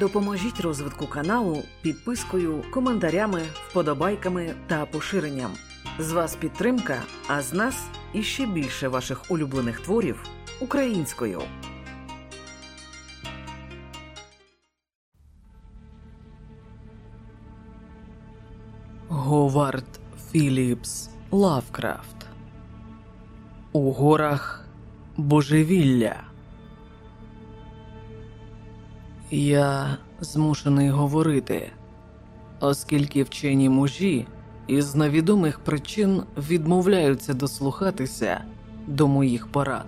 Допоможіть розвитку каналу підпискою, коментарями, вподобайками та поширенням. З вас підтримка, а з нас іще більше ваших улюблених творів українською. Говард Філіпс Лавкрафт У горах Божевілля. Я змушений говорити, оскільки вчені мужі із невідомих причин відмовляються дослухатися до моїх порад.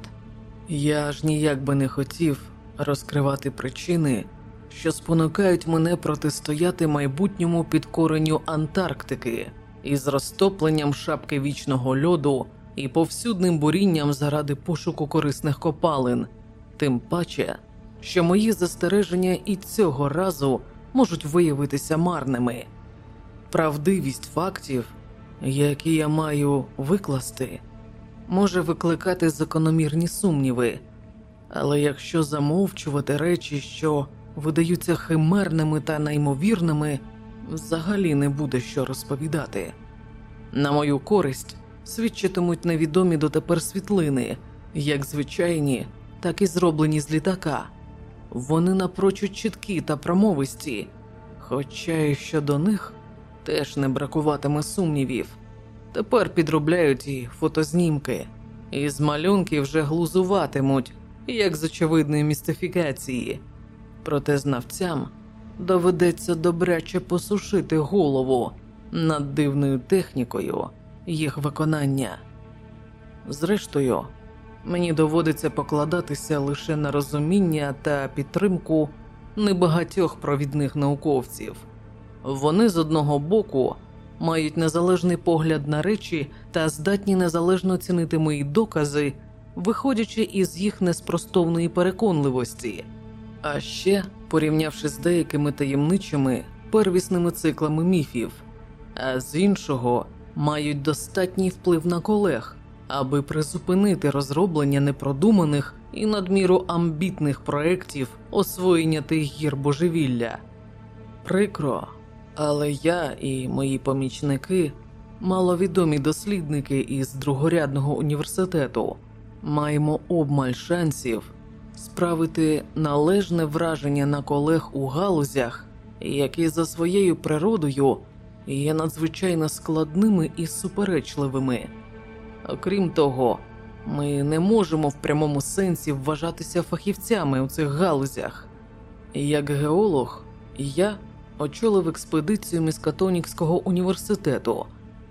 Я ж ніяк би не хотів розкривати причини, що спонукають мене протистояти майбутньому підкоренню Антарктики із розтопленням шапки вічного льоду і повсюдним бурінням заради пошуку корисних копалин, тим паче, що мої застереження і цього разу можуть виявитися марними. Правдивість фактів, які я маю викласти, може викликати закономірні сумніви, але якщо замовчувати речі, що видаються химерними та неймовірними, взагалі не буде що розповідати. На мою користь свідчитимуть невідомі дотепер світлини, як звичайні, так і зроблені з літака. Вони напрочуд чіткі та промовисті, хоча і щодо них теж не бракуватиме сумнівів. Тепер підробляють і фотознімки, і з малюнки вже глузуватимуть, як з очевидної містифікації. Проте знавцям доведеться добряче посушити голову над дивною технікою їх виконання. Зрештою, мені доводиться покладатися лише на розуміння та підтримку небагатьох провідних науковців. Вони з одного боку мають незалежний погляд на речі та здатні незалежно цінити мої докази, виходячи із їх неспростовної переконливості, а ще порівнявши з деякими таємничими первісними циклами міфів, а з іншого мають достатній вплив на колег, аби призупинити розроблення непродуманих і надміру амбітних проєктів освоєння тих гір божевілля. Прикро, але я і мої помічники, маловідомі дослідники із другорядного університету, маємо обмаль шансів справити належне враження на колег у галузях, які за своєю природою є надзвичайно складними і суперечливими. Окрім того, ми не можемо в прямому сенсі вважатися фахівцями у цих галузях. Як геолог, я очолив експедицію Міскатонікського університету,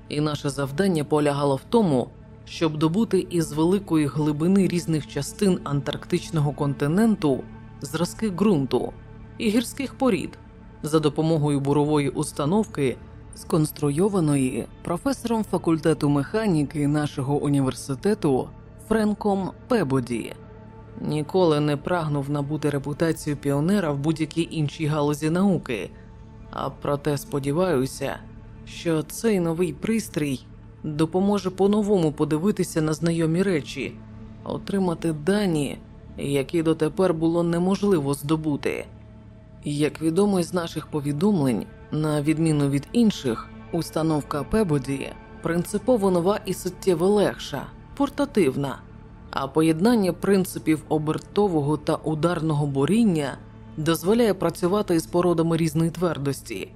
і наше завдання полягало в тому, щоб добути із великої глибини різних частин антарктичного континенту зразки ґрунту і гірських порід за допомогою бурової установки, сконструйованої професором факультету механіки нашого університету Френком Пебоді. Ніколи не прагнув набути репутацію піонера в будь-якій іншій галузі науки, а проте сподіваюся, що цей новий пристрій допоможе по-новому подивитися на знайомі речі, отримати дані, які дотепер було неможливо здобути. Як відомо з наших повідомлень, на відміну від інших, установка Пебоді принципово нова і суттєво легша, портативна, а поєднання принципів обертового та ударного буріння дозволяє працювати із породами різної твердості.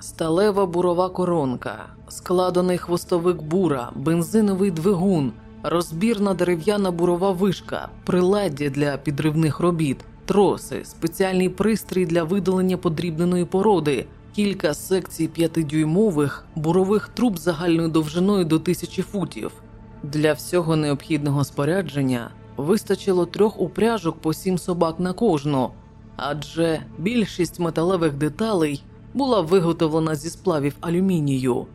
Сталева бурова коронка, складений хвостовик бура, бензиновий двигун, розбірна дерев'яна бурова вишка, приладдя для підривних робіт, троси, спеціальний пристрій для видалення подрібненої породи, кілька секцій п'ятидюймових бурових труб загальною довжиною до тисячі футів. Для всього необхідного спорядження вистачило трьох упряжок по сім собак на кожну, адже більшість металевих деталей була виготовлена зі сплавів алюмінію.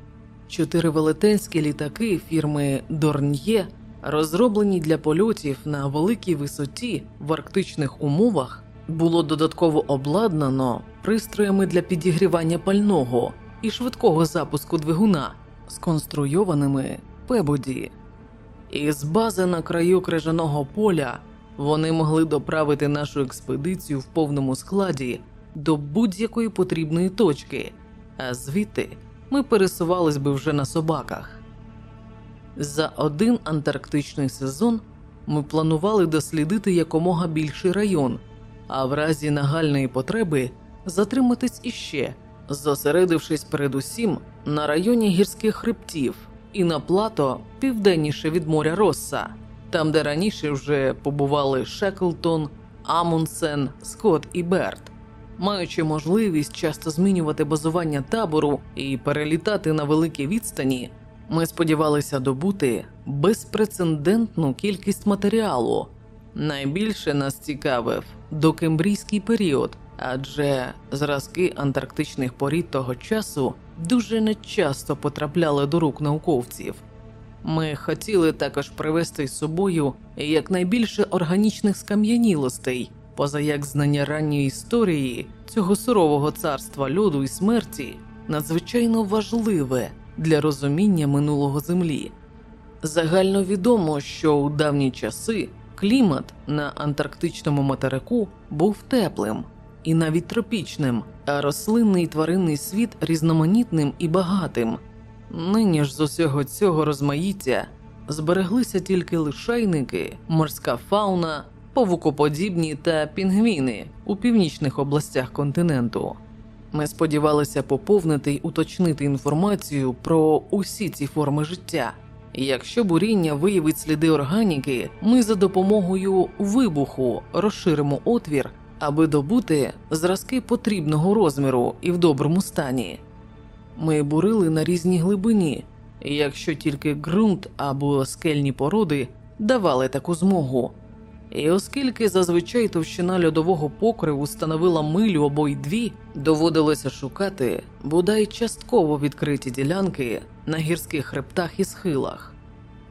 Чотири велетенські літаки фірми Дорньє, розроблені для польотів на великій висоті в арктичних умовах, було додатково обладнано пристроями для підігрівання пального і швидкого запуску двигуна, сконструйованими Пебоді. Із бази на краю крижаного поля вони могли доправити нашу експедицію в повному складі до будь-якої потрібної точки, а звідти ми пересувались би вже на собаках. За один антарктичний сезон ми планували дослідити якомога більший район, а в разі нагальної потреби затриматись іще, зосередившись передусім на районі гірських хребтів і на плато південніше від моря Росса, там, де раніше вже побували Шеклтон, Амундсен, Скотт і Берт. Маючи можливість часто змінювати базування табору і перелітати на великі відстані, ми сподівалися добути безпрецедентну кількість матеріалу. Найбільше нас цікавив докембрійський період, адже зразки антарктичних порід того часу дуже нечасто потрапляли до рук науковців. Ми хотіли також привезти з собою якнайбільше органічних скам'янілостей, поза як знання ранньої історії цього сурового царства льоду і смерті надзвичайно важливе для розуміння минулого землі. Загально відомо, що у давні часи клімат на антарктичному материку був теплим і навіть тропічним, а рослинний і тваринний світ різноманітним і багатим. Нині ж з усього цього розмаїття збереглися тільки лишайники, морська фауна, павукоподібні та пінгвіни у північних областях континенту. Ми сподівалися поповнити й уточнити інформацію про усі ці форми життя. Якщо буріння виявить сліди органіки, ми за допомогою вибуху розширимо отвір, аби добути зразки потрібного розміру і в доброму стані. Ми бурили на різній глибині, якщо тільки ґрунт або скельні породи давали таку змогу. І оскільки зазвичай товщина льодового покриву становила милю або й дві, доводилося шукати бодай частково відкриті ділянки на гірських хребтах і схилах.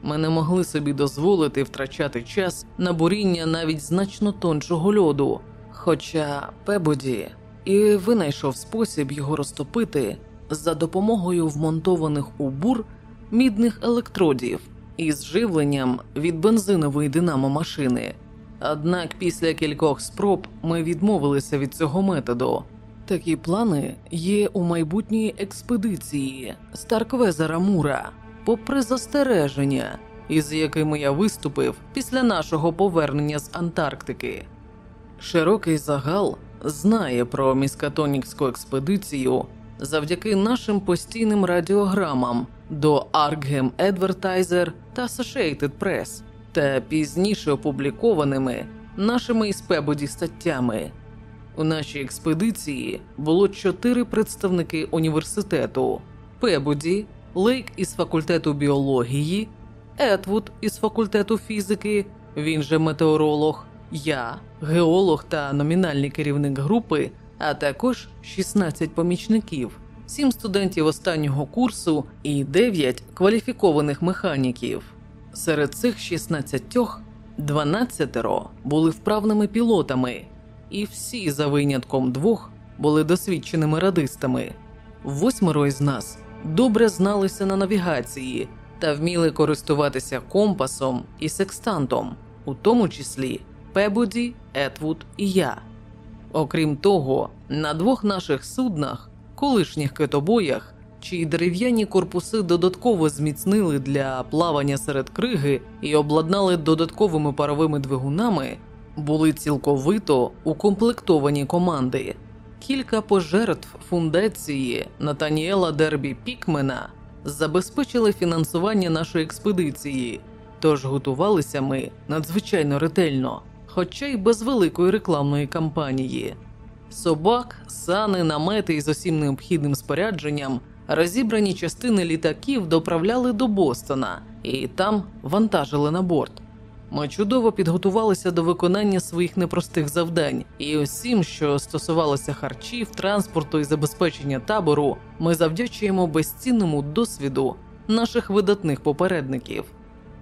Ми не могли собі дозволити втрачати час на буріння навіть значно тоншого льоду, хоча Пебоді і винайшов спосіб його розтопити за допомогою вмонтованих у бур мідних електродів із живленням від бензинової динамо машини. Однак після кількох спроб ми відмовилися від цього методу. Такі плани є у майбутньої експедиції Старквезера Мура, попри застереження, із якими я виступив після нашого повернення з Антарктики. Широкий загал знає про міскатонікську експедицію завдяки нашим постійним радіограмам до Arkham Advertiser та Associated Press та пізніше опублікованими нашими із Пебоді статтями. У нашій експедиції було чотири представники університету: Пебоді, Лейк із факультету біології, Етвуд із факультету фізики, він же метеоролог, я, геолог та номінальний керівник групи, а також 16 помічників, 7 студентів останнього курсу і 9 кваліфікованих механіків. Серед цих 16 12 були вправними пілотами, і всі за винятком двох були досвідченими радистами. Восьмеро із нас добре зналися на навігації та вміли користуватися компасом і секстантом, у тому числі Пебоді, Етвуд і я. Окрім того, на двох наших суднах, колишніх китобоях, чиї дерев'яні корпуси додатково зміцнили для плавання серед криги і обладнали додатковими паровими двигунами, були цілковито укомплектовані команди. Кілька пожертв фундації Натаніела Дербі Пікмена забезпечили фінансування нашої експедиції, тож готувалися ми надзвичайно ретельно, хоча й без великої рекламної кампанії. Собак, сани, намети із усім необхідним спорядженням, розібрані частини літаків доправляли до Бостона і там вантажили на борт. Ми чудово підготувалися до виконання своїх непростих завдань, і усім, що стосувалося харчів, транспорту і забезпечення табору, ми завдячуємо безцінному досвіду наших видатних попередників.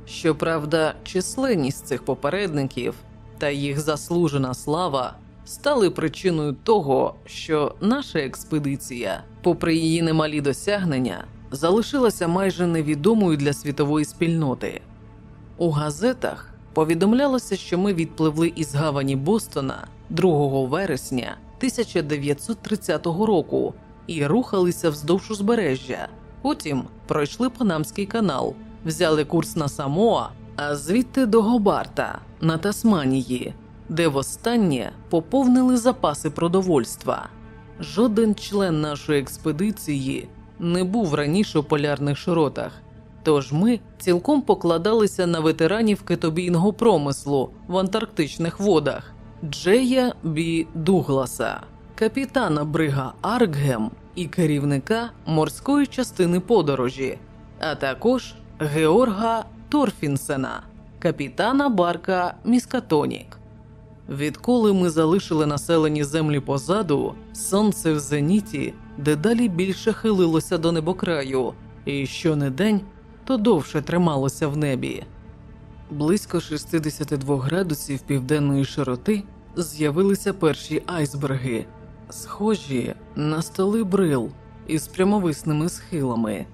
Щоправда, численність цих попередників та їх заслужена слава стали причиною того, що наша експедиція, попри її немалі досягнення, залишилася майже невідомою для світової спільноти. У газетах повідомлялося, що ми відпливли із гавані Бостона 2 вересня 1930 року і рухалися вздовж узбережжя. Потім пройшли Панамський канал, взяли курс на Самоа, а звідти до Гобарта на Тасманії, де востаннє поповнили запаси продовольства. Жоден член нашої експедиції не був раніше у полярних широтах, тож ми цілком покладалися на ветеранів китобійного промислу в антарктичних водах Джея Бі Дугласа, капітана брига Аркгем і керівника морської частини подорожі, а також Георга Торфінсена, капітана барка Міскатонік. Відколи ми залишили населені землі позаду, сонце в зеніті дедалі більше хилилося до небокраю, і щонедень то довше трималося в небі. Близько 62 градусів південної широти з'явилися перші айсберги, схожі на столи брил із прямовисними схилами.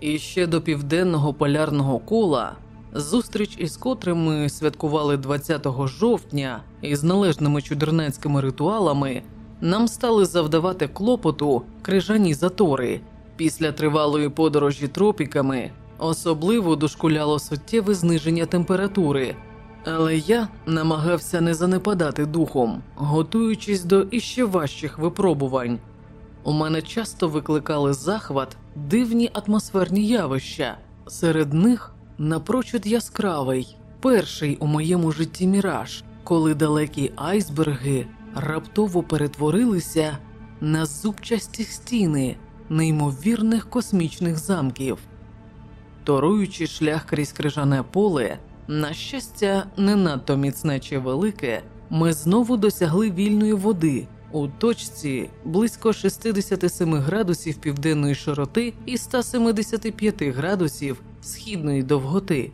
І ще до південного полярного кола, зустріч із котрим ми святкували 20 жовтня із належними чудернацькими ритуалами, нам стали завдавати клопоту крижані затори. Після тривалої подорожі тропіками особливо дошкуляло суттєве зниження температури. Але я намагався не занепадати духом, готуючись до іще важчих випробувань. У мене часто викликали захват дивні атмосферні явища. Серед них напрочуд яскравий, перший у моєму житті міраж, коли далекі айсберги раптово перетворилися на зубчасті стіни неймовірних космічних замків. Торуючи шлях крізь крижане поле, на щастя, не надто міцне чи велике, ми знову досягли вільної води у точці близько 67 градусів південної широти і 175 градусів східної довготи.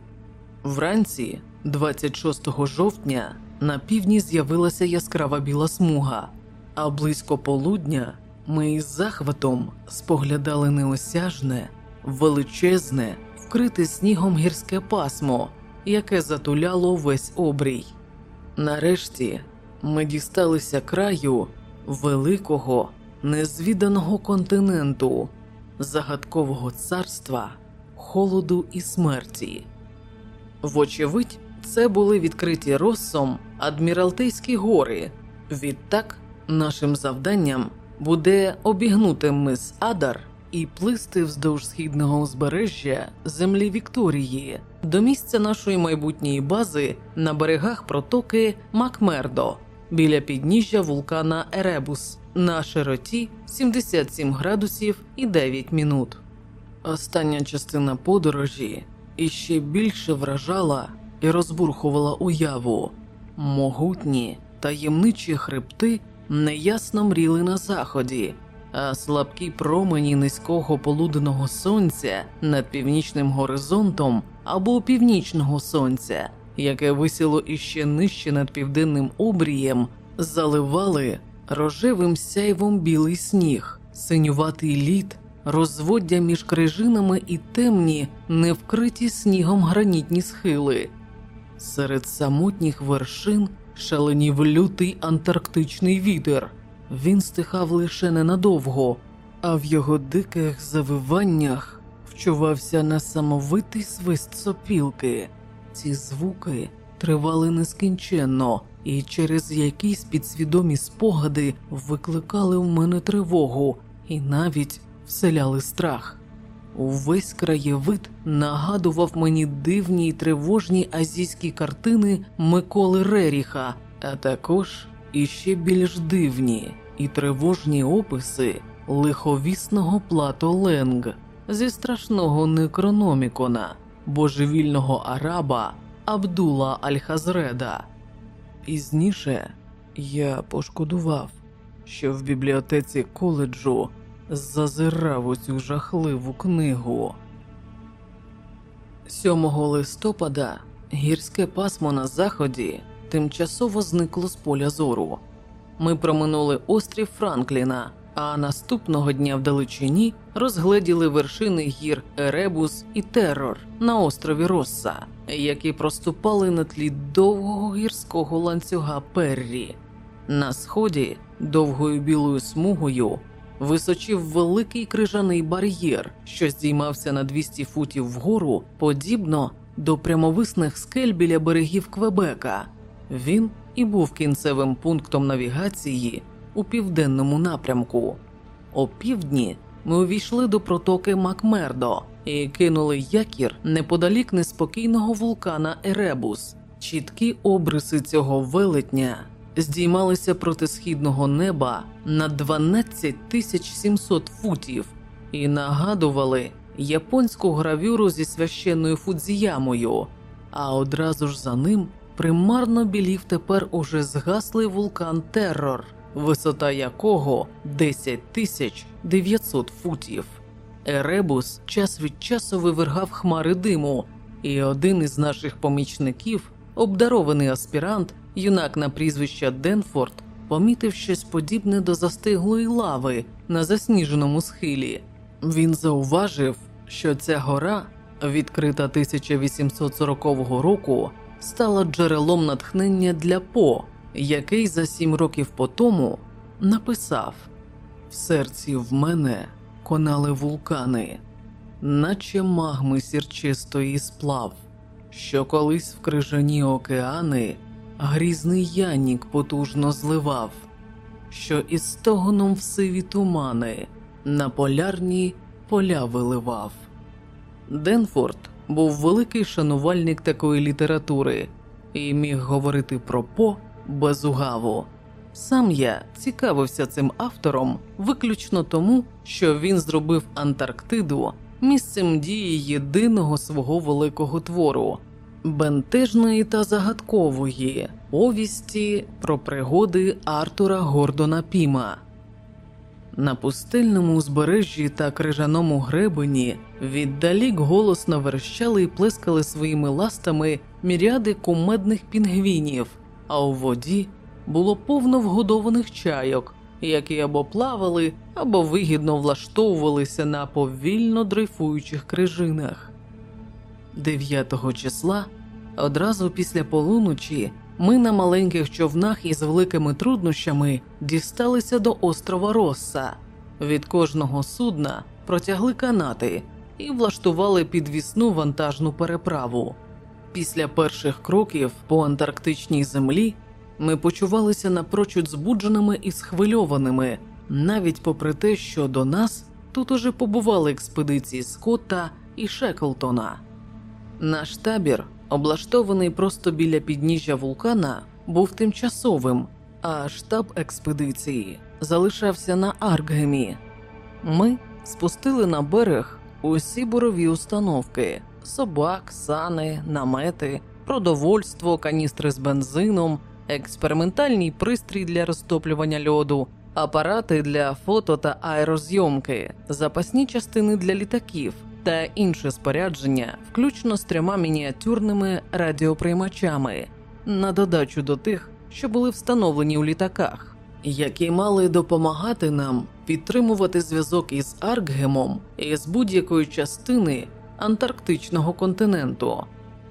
Вранці, 26 жовтня, на півдні з'явилася яскрава біла смуга, а близько полудня ми із захватом споглядали неосяжне, величезне, вкрите снігом гірське пасмо, яке затуляло весь обрій. Нарешті ми дісталися краю великого, незвіданого континенту, загадкового царства, холоду і смерті. Вочевидь, це були відкриті Россом Адміралтейські гори. Відтак, нашим завданням буде обігнути мис Адар і плисти вздовж східного узбережжя землі Вікторії до місця нашої майбутньої бази на берегах протоки Макмердо біля підніжжя вулкана Еребус на широті 77 градусів і 9 минут. Остання частина подорожі іще більше вражала і розбурхувала уяву. Могутні таємничі хребти неясно мріли на заході, а слабкі промені низького полуденного сонця над північним горизонтом або північного сонця, яке висіло іще нижче над південним обрієм, заливали рожевим сяйвом білий сніг, синюватий лід, розводдя між крижинами і темні, невкриті снігом гранітні схили. Серед самотніх вершин шаленів лютий антарктичний вітер. Він стихав лише ненадовго, а в його диких завиваннях вчувався несамовитий свист сопілки. Ці звуки тривали нескінченно, і через якісь підсвідомі спогади викликали в мене тривогу і навіть вселяли страх. Увесь краєвид нагадував мені дивні й тривожні азійські картини Миколи Реріха, а також іще більш дивні і тривожні описи лиховісного плато Ленг зі страшного некрономікона, божевільного араба Абдула Аль-Хазреда. Пізніше я пошкодував, що в бібліотеці коледжу зазирав у цю жахливу книгу. 7 листопада гірське пасмо на заході тимчасово зникло з поля зору. Ми проминули острів Франкліна, а наступного дня вдалечині розгледіли вершини гір Еребус і Террор на острові Росса, які проступали на тлі довгого гірського ланцюга Перрі. На сході довгою білою смугою височив великий крижаний бар'єр, що здіймався на 200 футів вгору, подібно до прямовисних скель біля берегів Квебека. Він і був кінцевим пунктом навігації у південному напрямку. О півдні ми увійшли до протоки Макмердо і кинули якір неподалік неспокійного вулкана Еребус. Чіткі обриси цього велетня здіймалися проти східного неба на 12 тисяч 700 футів і нагадували японську гравюру зі священною фудзіямою, а одразу ж за ним примарно білів тепер уже згаслий вулкан Террор, висота якого 10 тисяч 900 футів. Еребус час від часу вивергав хмари диму, і один із наших помічників, обдарований аспірант, юнак на прізвище Денфорд, помітив щось подібне до застиглої лави на засніженому схилі. Він зауважив, що ця гора, відкрита 1840 року, стала джерелом натхнення для По, який за сім років по тому написав: В серці в мене конали вулкани, наче магми сірчистої сплав, що колись в крижані океани грізний янік потужно зливав, що із стогоном в сиві тумани на полярні поля виливав. Денфорд був великий шанувальник такої літератури і міг говорити про По без угаву. Сам я цікавився цим автором виключно тому, що він зробив Антарктиду місцем дії єдиного свого великого твору бентежної та загадкової повісті про пригоди Артура Гордона Піма. На пустельному узбережжі та крижаному гребені віддалік голосно верещали і плескали своїми ластами міряди кумедних пінгвінів, а у воді було повно вгодованих чайок, які або плавали, або вигідно влаштовувалися на повільно дрейфуючих крижинах. 9 числа, одразу після полуночі, ми на маленьких човнах із великими труднощами дісталися до острова Росса. Від кожного судна протягли канати і влаштували підвісну вантажну переправу. Після перших кроків по антарктичній землі ми почувалися напрочуд збудженими і схвильованими, навіть попри те, що до нас тут уже побували експедиції Скотта і Шеклтона. Наш табір, облаштований просто біля підніжжя вулкана, був тимчасовим, а штаб експедиції залишався на Аркгемі. Ми спустили на берег усі бурові установки: собак, сани, намети, продовольство, каністри з бензином, експериментальний пристрій для розтоплювання льоду, апарати для фото та аерозйомки, запасні частини для літаків та інше спорядження, включно з трьома мініатюрними радіоприймачами, на додачу до тих, що були встановлені у літаках, які мали допомагати нам підтримувати зв'язок із Аркгемом і з будь-якої частини антарктичного континенту.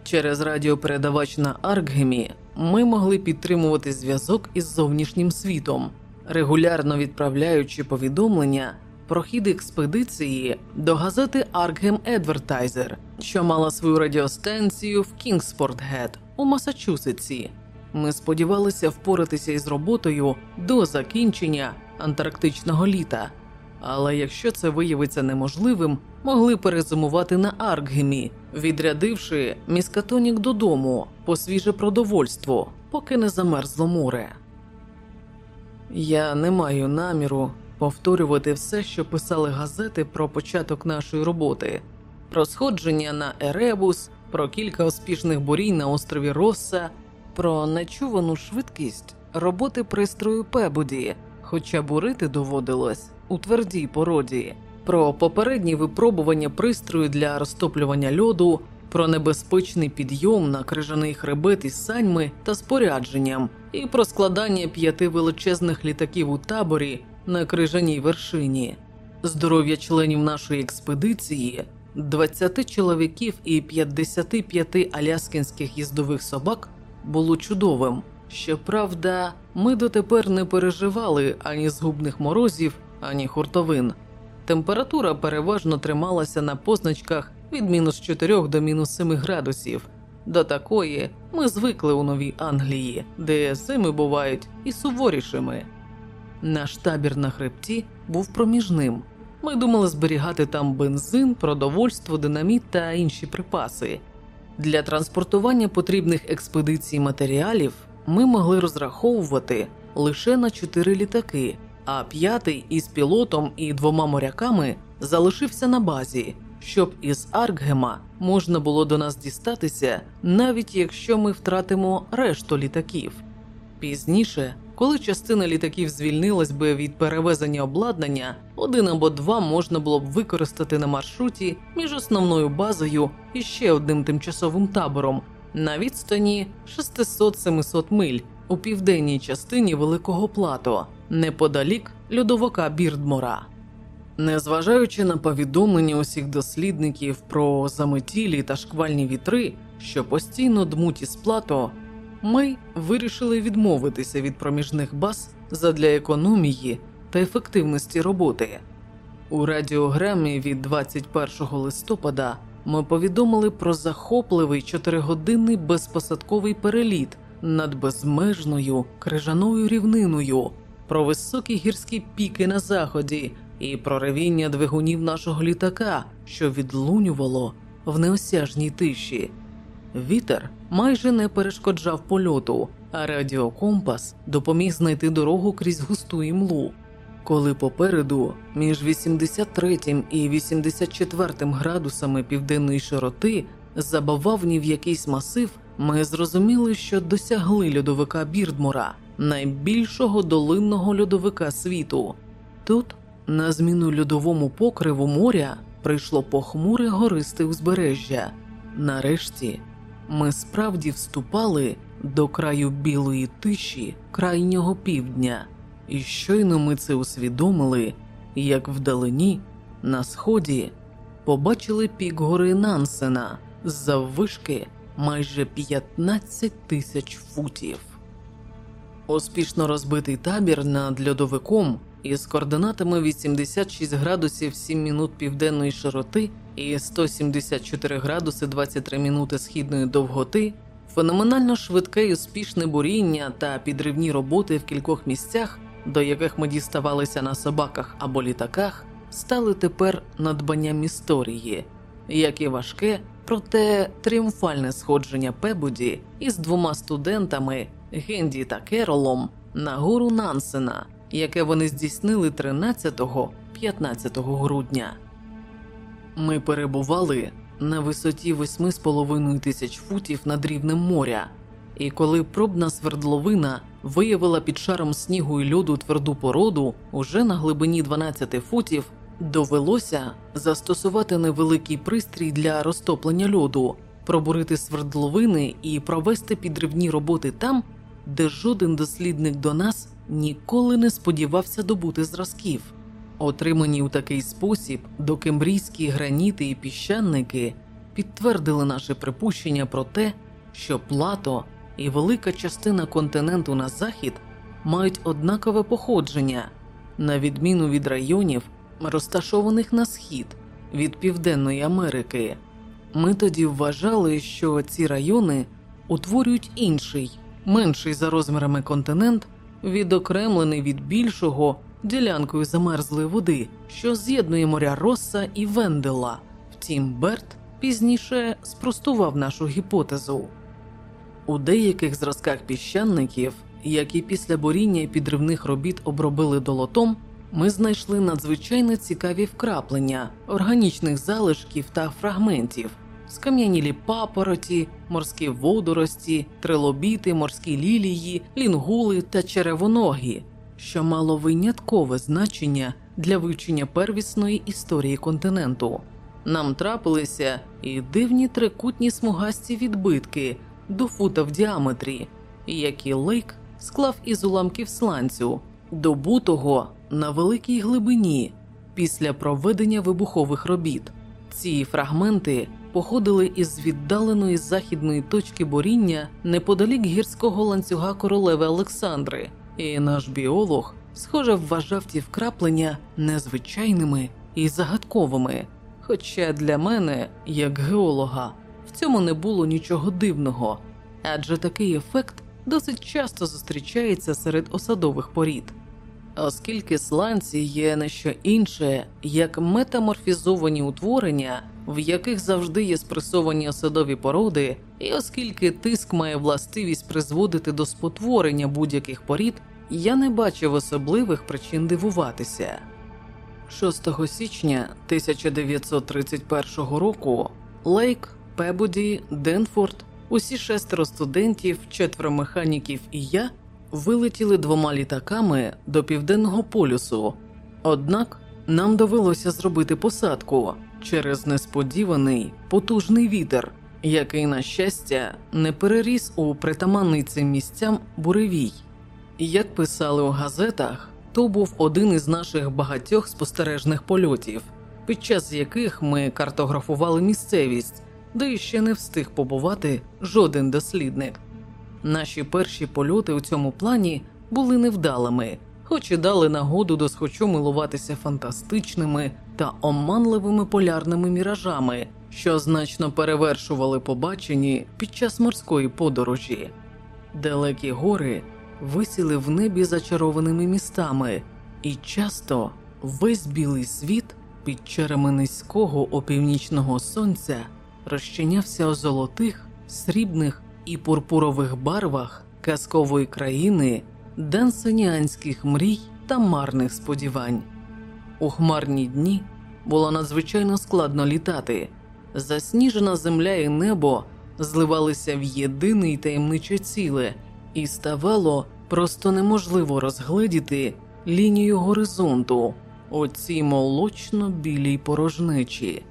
Через радіопередавач на Аркгемі ми могли підтримувати зв'язок із зовнішнім світом, регулярно відправляючи повідомлення про хід експедиції до газети Arkham Advertiser, що мала свою радіостанцію в Кінгспорт-Гет у Масачусетсі. Ми сподівалися впоратися із роботою до закінчення антарктичного літа. Але якщо це виявиться неможливим, могли перезимувати на Аркгемі, відрядивши міскатонік додому по свіже продовольство, поки не замерзло море. Я не маю наміру повторювати все, що писали газети про початок нашої роботи, про сходження на Еребус, про кілька успішних бурій на острові Росса, про нечувану швидкість роботи пристрою Пебуді, хоча бурити доводилось у твердій породі, про попередні випробування пристрою для розтоплювання льоду, про небезпечний підйом на крижаний хребет із саньми та спорядженням, і про складання п'яти величезних літаків у таборі на крижаній вершині. Здоров'я членів нашої експедиції, 20 чоловіків і 55 аляскінських їздових собак було чудовим, Щоправда, ми дотепер не переживали ані згубних морозів, ані хуртовин. Температура переважно трималася на позначках від мінус 4 до мінус 7 градусів. До такої ми звикли у Новій Англії, де зими бувають і суворішими. Наш табір на хребті був проміжним. Ми думали зберігати там бензин, продовольство, динаміт та інші припаси. Для транспортування потрібних експедицій матеріалів ми могли розраховувати лише на чотири літаки, а п'ятий із пілотом і двома моряками залишився на базі, щоб із Аркгема можна було до нас дістатися, навіть якщо ми втратимо решту літаків. Пізніше, коли частина літаків звільнилась би від перевезення обладнання, один або два можна було б використати на маршруті між основною базою і ще одним тимчасовим табором на відстані 600-700 миль у південній частині Великого Плато, неподалік льодовика Бірдмора. Незважаючи на повідомлення усіх дослідників про заметілі та шквальні вітри, що постійно дмуть із плато, ми вирішили відмовитися від проміжних баз задля економії та ефективності роботи. У радіограмі від 21 листопада ми повідомили про захопливий чотиригодинний безпосадковий переліт над безмежною крижаною рівниною, про високі гірські піки на заході і про ревіння двигунів нашого літака, що відлунювало в неосяжній тиші. Вітер майже не перешкоджав польоту, а радіокомпас допоміг знайти дорогу крізь густу імлу. Коли попереду, між 83 і 84 градусами південної широти забававнів якийсь масив, ми зрозуміли, що досягли льодовика Бірдмора, найбільшого долинного льодовика світу. Тут, на зміну льодовому покриву моря, прийшло похмуре гористе узбережжя. Нарешті ми справді вступали до краю білої тиші крайнього півдня. І щойно ми це усвідомили, як вдалині, на сході, побачили пік гори Нансена з заввишки майже 15 тисяч футів. Успішно розбитий табір над льодовиком із координатами 86 градусів 7 мінут південної широти і 174 градуси 23 минути східної довготи, феноменально швидке і успішне буріння та підривні роботи в кількох місцях до яких ми діставалися на собаках або літаках, стали тепер надбанням історії, як і важке, проте тріумфальне сходження Пебуді із двома студентами Генді та Керолом на гору Нансена, яке вони здійснили 13-15 грудня. Ми перебували на висоті 8,5 тисяч футів над рівнем моря. І коли пробна свердловина виявила під шаром снігу і льоду тверду породу уже на глибині 12 футів, довелося застосувати невеликий пристрій для розтоплення льоду, пробурити свердловини і провести підривні роботи там, де жоден дослідник до нас ніколи не сподівався добути зразків. Отримані у такий спосіб докембрійські граніти і піщаники підтвердили наше припущення про те, що плато і велика частина континенту на захід мають однакове походження, на відміну від районів, розташованих на схід від Південної Америки. Ми тоді вважали, що ці райони утворюють інший, менший за розмірами континент, відокремлений від більшого ділянкою замерзлої води, що з'єднує моря Росса і Вендела. Втім, Берт пізніше спростував нашу гіпотезу. У деяких зразках піщаників, які після буріння і підривних робіт обробили долотом, ми знайшли надзвичайно цікаві вкраплення органічних залишків та фрагментів, скам'янілі папороті, морські водорості, трилобіти, морські лілії, лінгули та черевоногі, що мало виняткове значення для вивчення первісної історії континенту. Нам трапилися і дивні трикутні смугасті відбитки до фута в діаметрі, які Лейк склав із уламків сланцю, добутого на великій глибині після проведення вибухових робіт. Ці фрагменти походили із віддаленої західної точки боріння неподалік гірського ланцюга королеви Олександри, і наш біолог, схоже, вважав ті вкраплення незвичайними і загадковими. Хоча для мене, як геолога, цьому не було нічого дивного, адже такий ефект досить часто зустрічається серед осадових порід. Оскільки сланці є не що інше, як метаморфізовані утворення, в яких завжди є спресовані осадові породи, і оскільки тиск має властивість призводити до спотворення будь-яких порід, я не бачив особливих причин дивуватися. 6 січня 1931 року Лейк, Пебуді, Денфорд, усі шестеро студентів, четверо механіків і я вилетіли двома літаками до південного полюсу. Однак нам довелося зробити посадку через несподіваний потужний вітер, який, на щастя, не переріс у притаманний цим місцям буревій. Як писали у газетах, то був один із наших багатьох спостережних польотів, під час яких ми картографували місцевість, де ще не встиг побувати жоден дослідник. Наші перші польоти у цьому плані були невдалими, хоч і дали нагоду до схочу милуватися фантастичними та оманливими полярними міражами, що значно перевершували побачені під час морської подорожі. Далекі гори висіли в небі зачарованими містами, і часто весь білий світ під черами низького опівнічного сонця розчинявся у золотих, срібних і пурпурових барвах казкової країни, денсеніанських мрій та марних сподівань. У хмарні дні було надзвичайно складно літати, засніжена земля і небо зливалися в єдине й таємниче ціле, і ставало просто неможливо розгледіти лінію горизонту у цій молочно-білій порожнечі.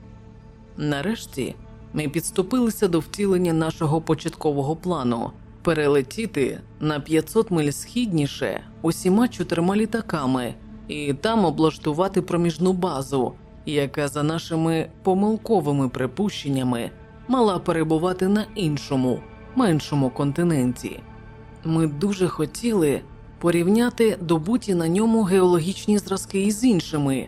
Нарешті ми підступилися до втілення нашого початкового плану перелетіти на 500 миль східніше усіма чотирма літаками і там облаштувати проміжну базу, яка за нашими помилковими припущеннями мала перебувати на іншому, меншому континенті. Ми дуже хотіли порівняти добуті на ньому геологічні зразки із іншими.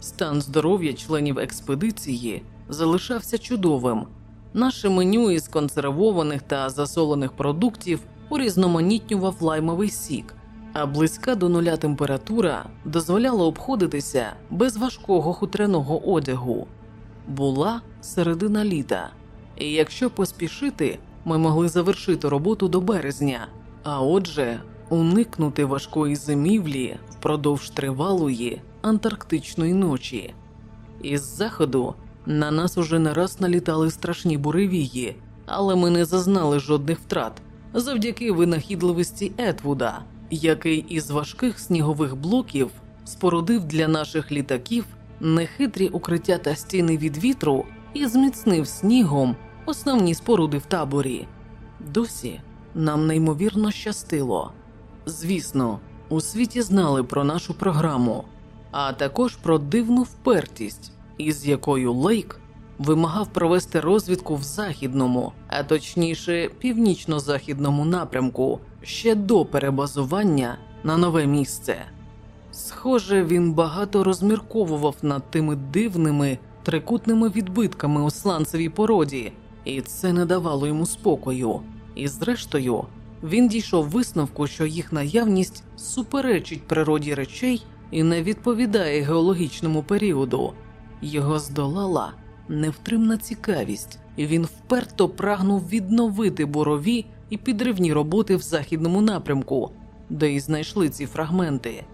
Стан здоров'я членів експедиції залишався чудовим. Наше меню із консервованих та засолених продуктів урізноманітнював лаймовий сік, а близька до нуля температура дозволяла обходитися без важкого хутряного одягу. Була середина літа, і якщо поспішити, ми могли завершити роботу до березня, а отже, уникнути важкої зимівлі впродовж тривалої антарктичної ночі. Із заходу на нас уже не раз налітали страшні буревії, але ми не зазнали жодних втрат завдяки винахідливості Етвуда, який із важких снігових блоків спорудив для наших літаків нехитрі укриття та стіни від вітру і зміцнив снігом основні споруди в таборі. Досі нам неймовірно щастило. Звісно, у світі знали про нашу програму, а також про дивну впертість із якою Лейк вимагав провести розвідку в західному, а точніше північно-західному напрямку ще до перебазування на нове місце. Схоже, він багато розмірковував над тими дивними трикутними відбитками у сланцевій породі, і це не давало йому спокою. І, зрештою, він дійшов висновку, що їх наявність суперечить природі речей і не відповідає геологічному періоду. Його здолала невтримна цікавість, він вперто прагнув відновити борові і підривні роботи в західному напрямку, де й знайшли ці фрагменти.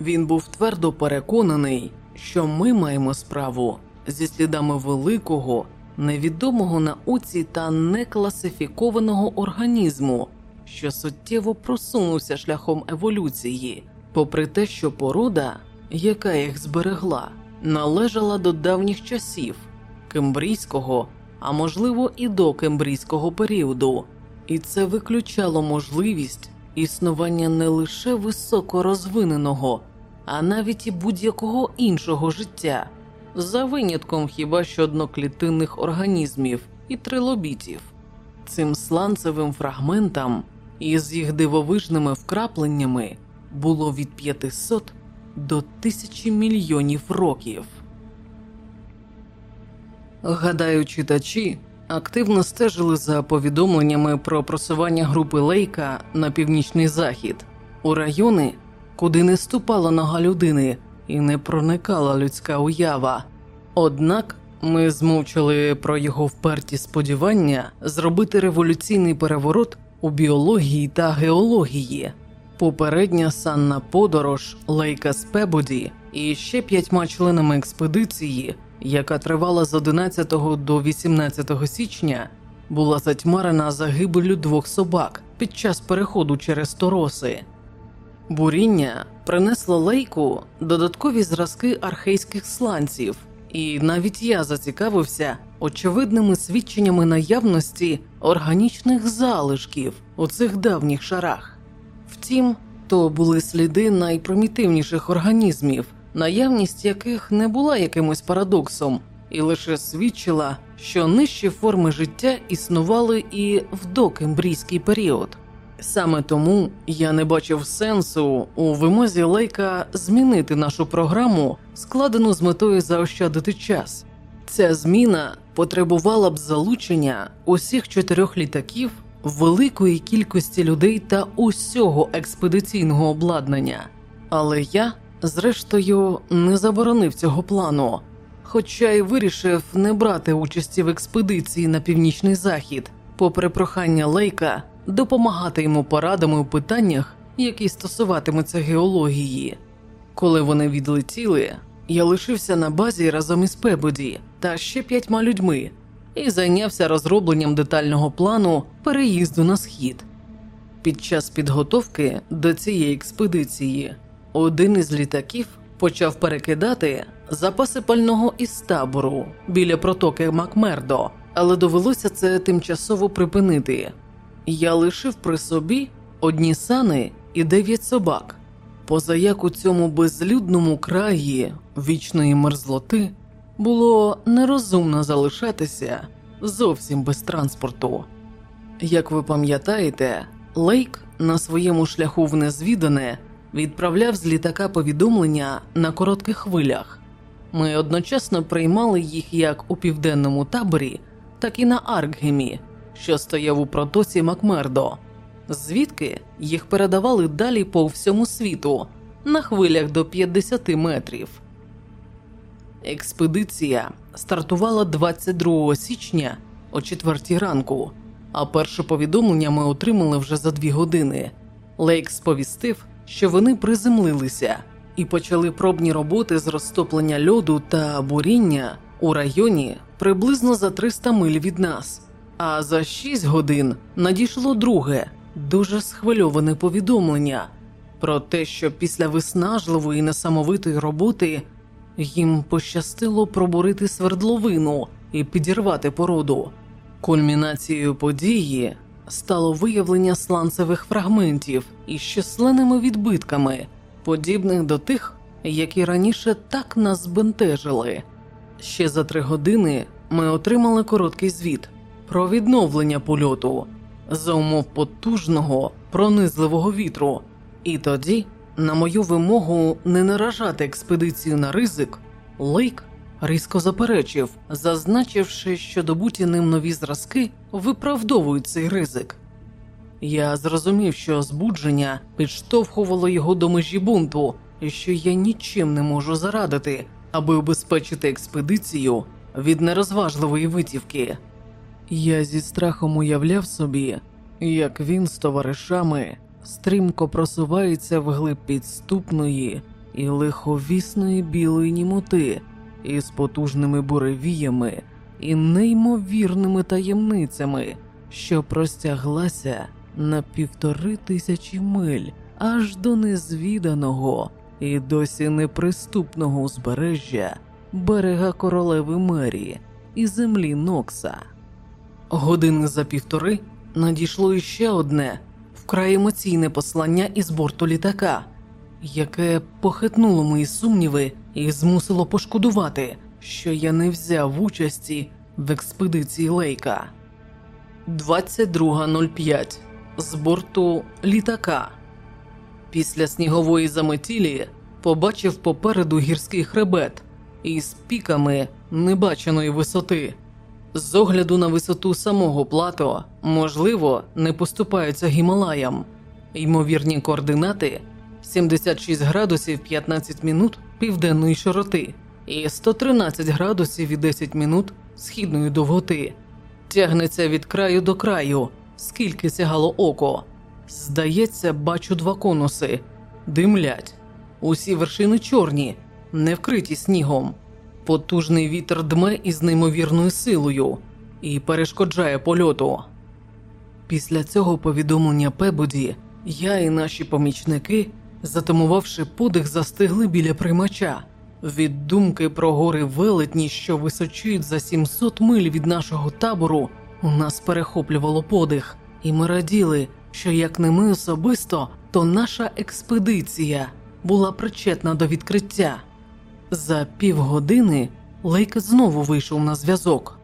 Він був твердо переконаний, що ми маємо справу зі слідами великого, невідомого науці та некласифікованого організму, що суттєво просунувся шляхом еволюції, попри те, що порода, яка їх зберегла належала до давніх часів кембрійського, а можливо і до кембрійського періоду, і це виключало можливість існування не лише високорозвиненого, а навіть і будь-якого іншого життя. за винятком хіба що одноклітинних організмів і трилобітів. Цим сланцевим фрагментам із їх дивовижними вкрапленнями було від 500 до тисячі мільйонів років. Гадаю, читачі активно стежили за повідомленнями про просування групи Лейка на північний захід у райони, куди не ступала нога людини і не проникала людська уява. Однак ми змовчали про його вперті сподівання зробити революційний переворот у біології та геології. Попередня санна подорож Лейка з Пебоді і ще п'ятьма членами експедиції, яка тривала з 11 до 18 січня, була затьмарена загибелю двох собак під час переходу через тороси. Буріння принесло лейку додаткові зразки архейських сланців, і навіть я зацікавився очевидними свідченнями наявності органічних залишків у цих давніх шарах. Втім, то були сліди найпримітивніших організмів, наявність яких не була якимось парадоксом, і лише свідчила, що нижчі форми життя існували і в докембрійський період. Саме тому я не бачив сенсу у вимозі Лейка змінити нашу програму, складену з метою заощадити час. Ця зміна потребувала б залучення усіх чотирьох літаків, великої кількості людей та усього експедиційного обладнання. Але я, зрештою, не заборонив цього плану, хоча й вирішив не брати участі в експедиції на північний захід, попри прохання Лейка допомагати йому порадами у питаннях, які стосуватимуться геології. Коли вони відлетіли, я лишився на базі разом із Пебоді та ще п'ятьма людьми і зайнявся розробленням детального плану переїзду на схід. Під час підготовки до цієї експедиції один із літаків почав перекидати запаси пального із табору біля протоки Макмердо, але довелося це тимчасово припинити. Я лишив при собі одні сани і дев'ять собак. Позаяк у цьому безлюдному краї вічної мерзлоти було нерозумно залишатися зовсім без транспорту. Як ви пам'ятаєте, Лейк на своєму шляху в незвідане відправляв з літака повідомлення на коротких хвилях. Ми одночасно приймали їх як у південному таборі, так і на Аркгемі, що стояв у протоці Макмердо, звідки їх передавали далі по всьому світу на хвилях до 50 метрів. Експедиція стартувала 22 січня о 4 ранку, а перше повідомлення ми отримали вже за дві години. Лейк сповістив, що вони приземлилися і почали пробні роботи з розтоплення льоду та буріння у районі приблизно за 300 миль від нас. А за 6 годин надійшло друге, дуже схвильоване повідомлення про те, що після виснажливої і несамовитої роботи їм пощастило пробурити свердловину і підірвати породу. Кульмінацією події стало виявлення сланцевих фрагментів із численними відбитками, подібних до тих, які раніше так нас збентежили. Ще за три години ми отримали короткий звіт про відновлення польоту за умов потужного, пронизливого вітру, і тоді, на мою вимогу не наражати експедицію на ризик, Лейк різко заперечив, зазначивши, що добуті ним нові зразки виправдовують цей ризик. Я зрозумів, що збудження підштовхувало його до межі бунту, і що я нічим не можу зарадити, аби убезпечити експедицію від нерозважливої витівки. Я зі страхом уявляв собі, як він з товаришами стрімко просувається вглиб підступної і лиховісної білої німоти із потужними буревіями і неймовірними таємницями, що простяглася на півтори тисячі миль аж до незвіданого і досі неприступного узбережжя берега королеви Мері і землі Нокса. Години за півтори надійшло іще одне вкрай емоційне послання із борту літака, яке похитнуло мої сумніви і змусило пошкодувати, що я не взяв участі в експедиції Лейка. 22.05 з борту літака. Після снігової заметілі побачив попереду гірський хребет із піками небаченої висоти. З огляду на висоту самого плато, можливо, не поступаються Гімалаям. Ймовірні координати 76 градусів 15 минут південної широти і 113 градусів і 10 минут східної довготи. Тягнеться від краю до краю, скільки сягало око. Здається, бачу два конуси, димлять. Усі вершини чорні, не вкриті снігом. Потужний вітер дме із неймовірною силою і перешкоджає польоту. Після цього повідомлення Пебоді я і наші помічники, затамувавши подих, застигли біля приймача. Від думки про гори велетні, що височують за 700 миль від нашого табору, у нас перехоплювало подих, і ми раділи, що як не ми особисто, то наша експедиція була причетна до відкриття. За півгодини Лейк знову вийшов на зв'язок.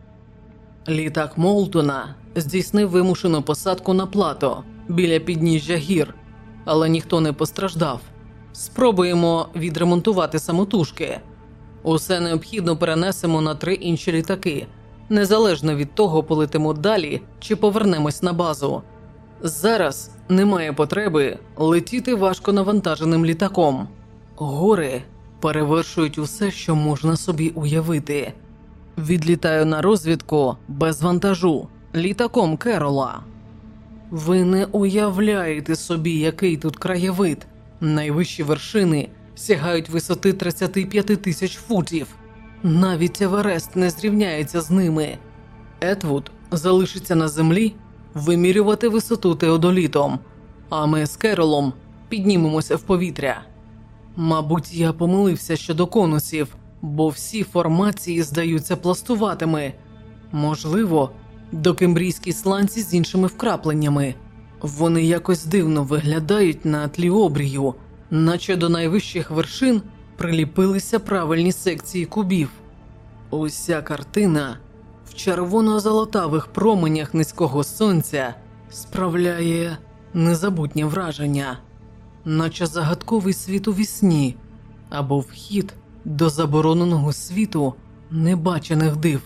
Літак Молтона здійснив вимушену посадку на плато біля підніжжя гір, але ніхто не постраждав. Спробуємо відремонтувати самотужки. Усе необхідно перенесемо на три інші літаки, незалежно від того, полетимо далі чи повернемось на базу. Зараз немає потреби летіти важко навантаженим літаком. Гори перевершують усе, що можна собі уявити. Відлітаю на розвідку без вантажу літаком Керола. Ви не уявляєте собі, який тут краєвид. Найвищі вершини сягають висоти 35 тисяч футів. Навіть Еверест не зрівняється з ними. Етвуд залишиться на землі вимірювати висоту теодолітом, а ми з Керолом піднімемося в повітря. Мабуть, я помилився щодо конусів, бо всі формації здаються пластуватими. Можливо, докембрійські сланці з іншими вкрапленнями. Вони якось дивно виглядають на тлі обрію, наче до найвищих вершин приліпилися правильні секції кубів. Уся картина в червоно-золотавих променях низького сонця справляє незабутнє враження, наче загадковий світ у вісні або вхід до забороненого світу небачених див.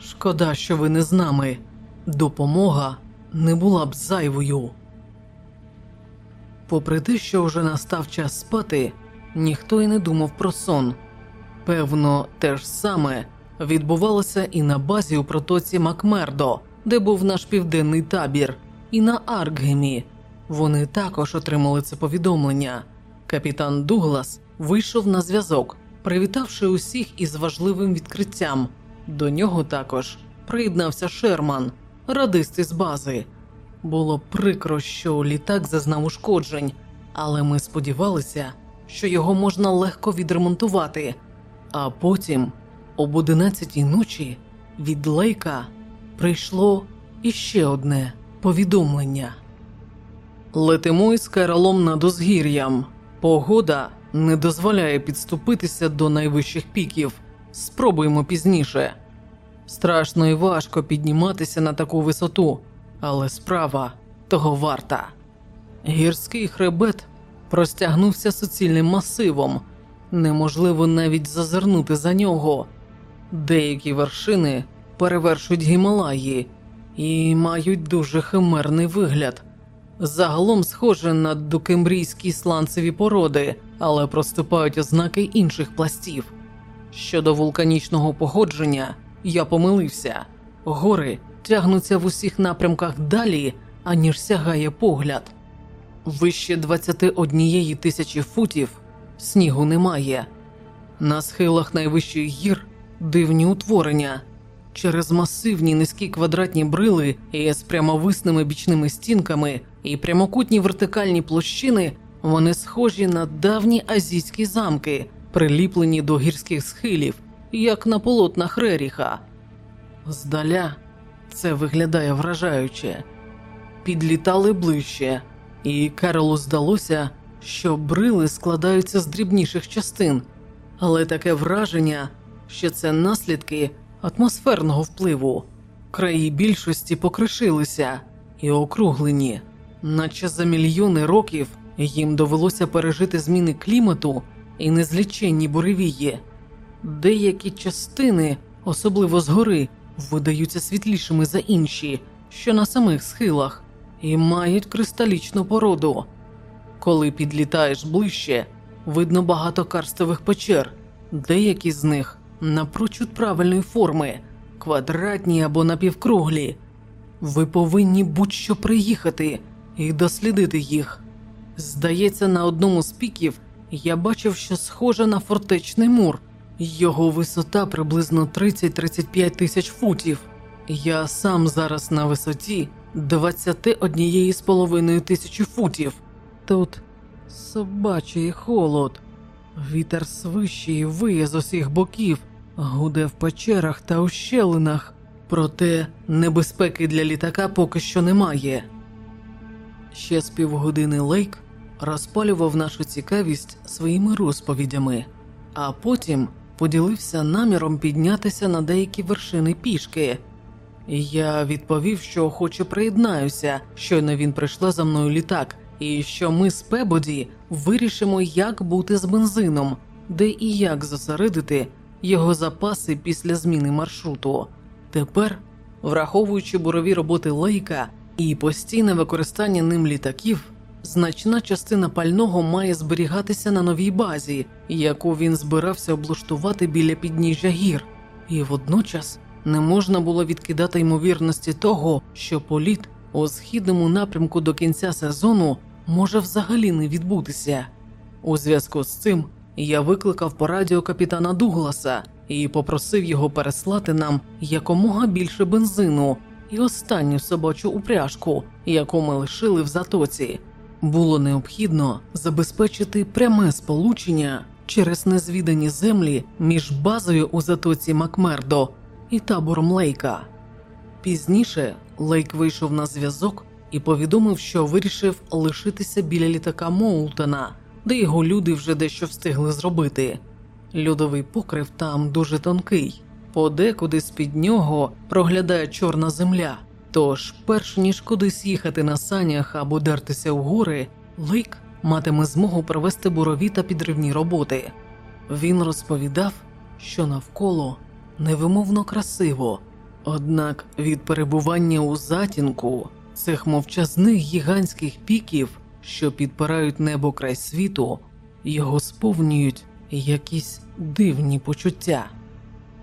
Шкода, що ви не з нами. Допомога не була б зайвою. Попри те, що вже настав час спати, ніхто й не думав про сон. Певно, те ж саме відбувалося і на базі у протоці Макмердо, де був наш південний табір, і на Аркгемі. Вони також отримали це повідомлення. Капітан Дуглас вийшов на зв'язок, привітавши усіх із важливим відкриттям. До нього також приєднався Шерман, радист із бази. Було прикро, що літак зазнав ушкоджень, але ми сподівалися, що його можна легко відремонтувати. А потім, об 11 ночі, від Лейка прийшло іще одне повідомлення. Летимо із Кералом над узгір'ям. Погода не дозволяє підступитися до найвищих піків. Спробуємо пізніше. Страшно і важко підніматися на таку висоту, але справа того варта. Гірський хребет простягнувся суцільним масивом, неможливо навіть зазирнути за нього. Деякі вершини перевершують Гімалаї і мають дуже химерний вигляд. Загалом схоже на докембрійські сланцеві породи, але проступають ознаки інших пластів. Щодо вулканічного походження, я помилився. Гори тягнуться в усіх напрямках далі, аніж сягає погляд. Вище 21 тисячі футів снігу немає. На схилах найвищих гір дивні утворення. Через масивні низькі квадратні брили із прямовисними бічними стінками і прямокутні вертикальні площини вони схожі на давні азійські замки, приліплені до гірських схилів, як на полотнах Реріха. Здаля це виглядає вражаюче. Підлітали ближче, і Каролу здалося, що брили складаються з дрібніших частин, але таке враження, що це наслідки атмосферного впливу. Краї більшості покришилися і округлені, наче за мільйони років їм довелося пережити зміни клімату і незліченні буревії. Деякі частини, особливо згори, видаються світлішими за інші, що на самих схилах, і мають кристалічну породу. Коли підлітаєш ближче, видно багато карстових печер, деякі з них напрочуд правильної форми, квадратні або напівкруглі. Ви повинні будь-що приїхати і дослідити їх. Здається, на одному з піків я бачив, що схоже на фортечний мур, його висота приблизно 30-35 тисяч футів. Я сам зараз на висоті 21,5 тисячі футів. Тут собачий холод, вітер свищий виє з усіх боків, гуде в печерах та ущелинах, проте небезпеки для літака поки що немає. Ще з півгодини Лейк розпалював нашу цікавість своїми розповідями, а потім поділився наміром піднятися на деякі вершини пішки. Я відповів, що охоче приєднаюся, щойно він прийшла за мною літак, і що ми з Пебоді вирішимо, як бути з бензином, де і як зосередити його запаси після зміни маршруту. Тепер, враховуючи бурові роботи Лейка і постійне використання ним літаків, значна частина пального має зберігатися на новій базі, яку він збирався облаштувати біля підніжжя гір, і водночас не можна було відкидати ймовірності того, що політ у східному напрямку до кінця сезону може взагалі не відбутися. У зв'язку з цим я викликав по радіо капітана Дугласа і попросив його переслати нам якомога більше бензину і останню собачу упряжку, яку ми лишили в затоці. Було необхідно забезпечити пряме сполучення через незвідані землі між базою у затоці Макмердо і табором Лейка. Пізніше Лейк вийшов на зв'язок і повідомив, що вирішив лишитися біля літака Моултона, де його люди вже дещо встигли зробити. Льодовий покрив там дуже тонкий, подекуди з під нього проглядає чорна земля. Тож, перш ніж кудись їхати на санях або дертися в гори, Лейк матиме змогу провести бурові та підривні роботи. Він розповідав, що навколо невимовно красиво, однак від перебування у затінку цих мовчазних гігантських піків, що підпирають небо край світу, його сповнюють якісь дивні почуття.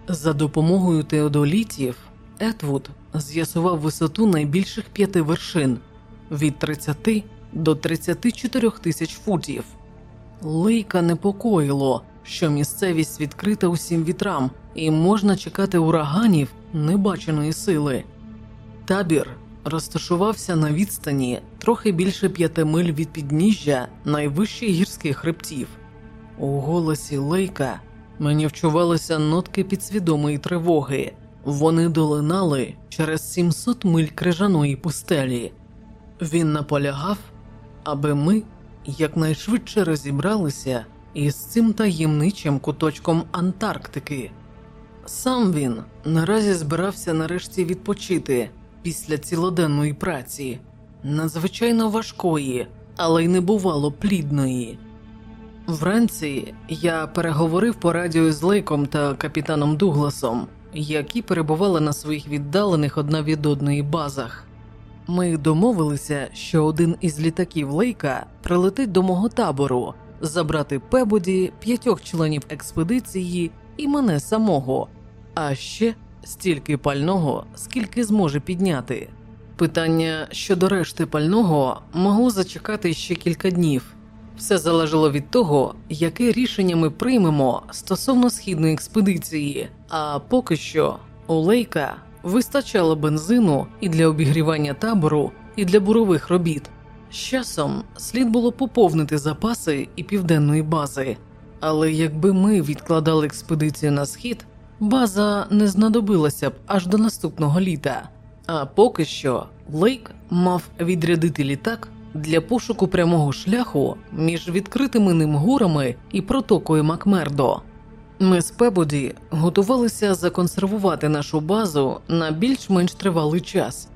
За допомогою теодолітів Етвуд з'ясував висоту найбільших п'яти вершин від 30 до 34 тисяч футів. Лейка непокоїло, що місцевість відкрита усім вітрам, і можна чекати ураганів небаченої сили. Табір розташувався на відстані трохи більше п'яти миль від підніжжя найвищих гірських хребтів. У голосі Лейка мені вчувалися нотки підсвідомої тривоги. Вони долинали через 700 миль крижаної пустелі. Він наполягав, аби ми якнайшвидше розібралися із цим таємничим куточком Антарктики. Сам він наразі збирався нарешті відпочити після цілоденної праці, надзвичайно важкої, але й небувало плідної. Вранці я переговорив по радіо з Лейком та капітаном Дугласом, які перебували на своїх віддалених одна від одної базах. Ми домовилися, що один із літаків Лейка прилетить до мого табору, забрати Пебоді, п'ятьох членів експедиції і мене самого, а ще стільки пального, скільки зможе підняти. Питання щодо решти пального могло зачекати ще кілька днів. Все залежало від того, яке рішення ми приймемо стосовно східної експедиції. А поки що у Лейка вистачало бензину і для обігрівання табору, і для бурових робіт. З часом слід було поповнити запаси і південної бази. Але якби ми відкладали експедицію на схід, база не знадобилася б аж до наступного літа. А поки що Лейк мав відрядити літак для пошуку прямого шляху між відкритими ним горами і протокою Макмердо. Ми з Пебуді готувалися законсервувати нашу базу на більш-менш тривалий час.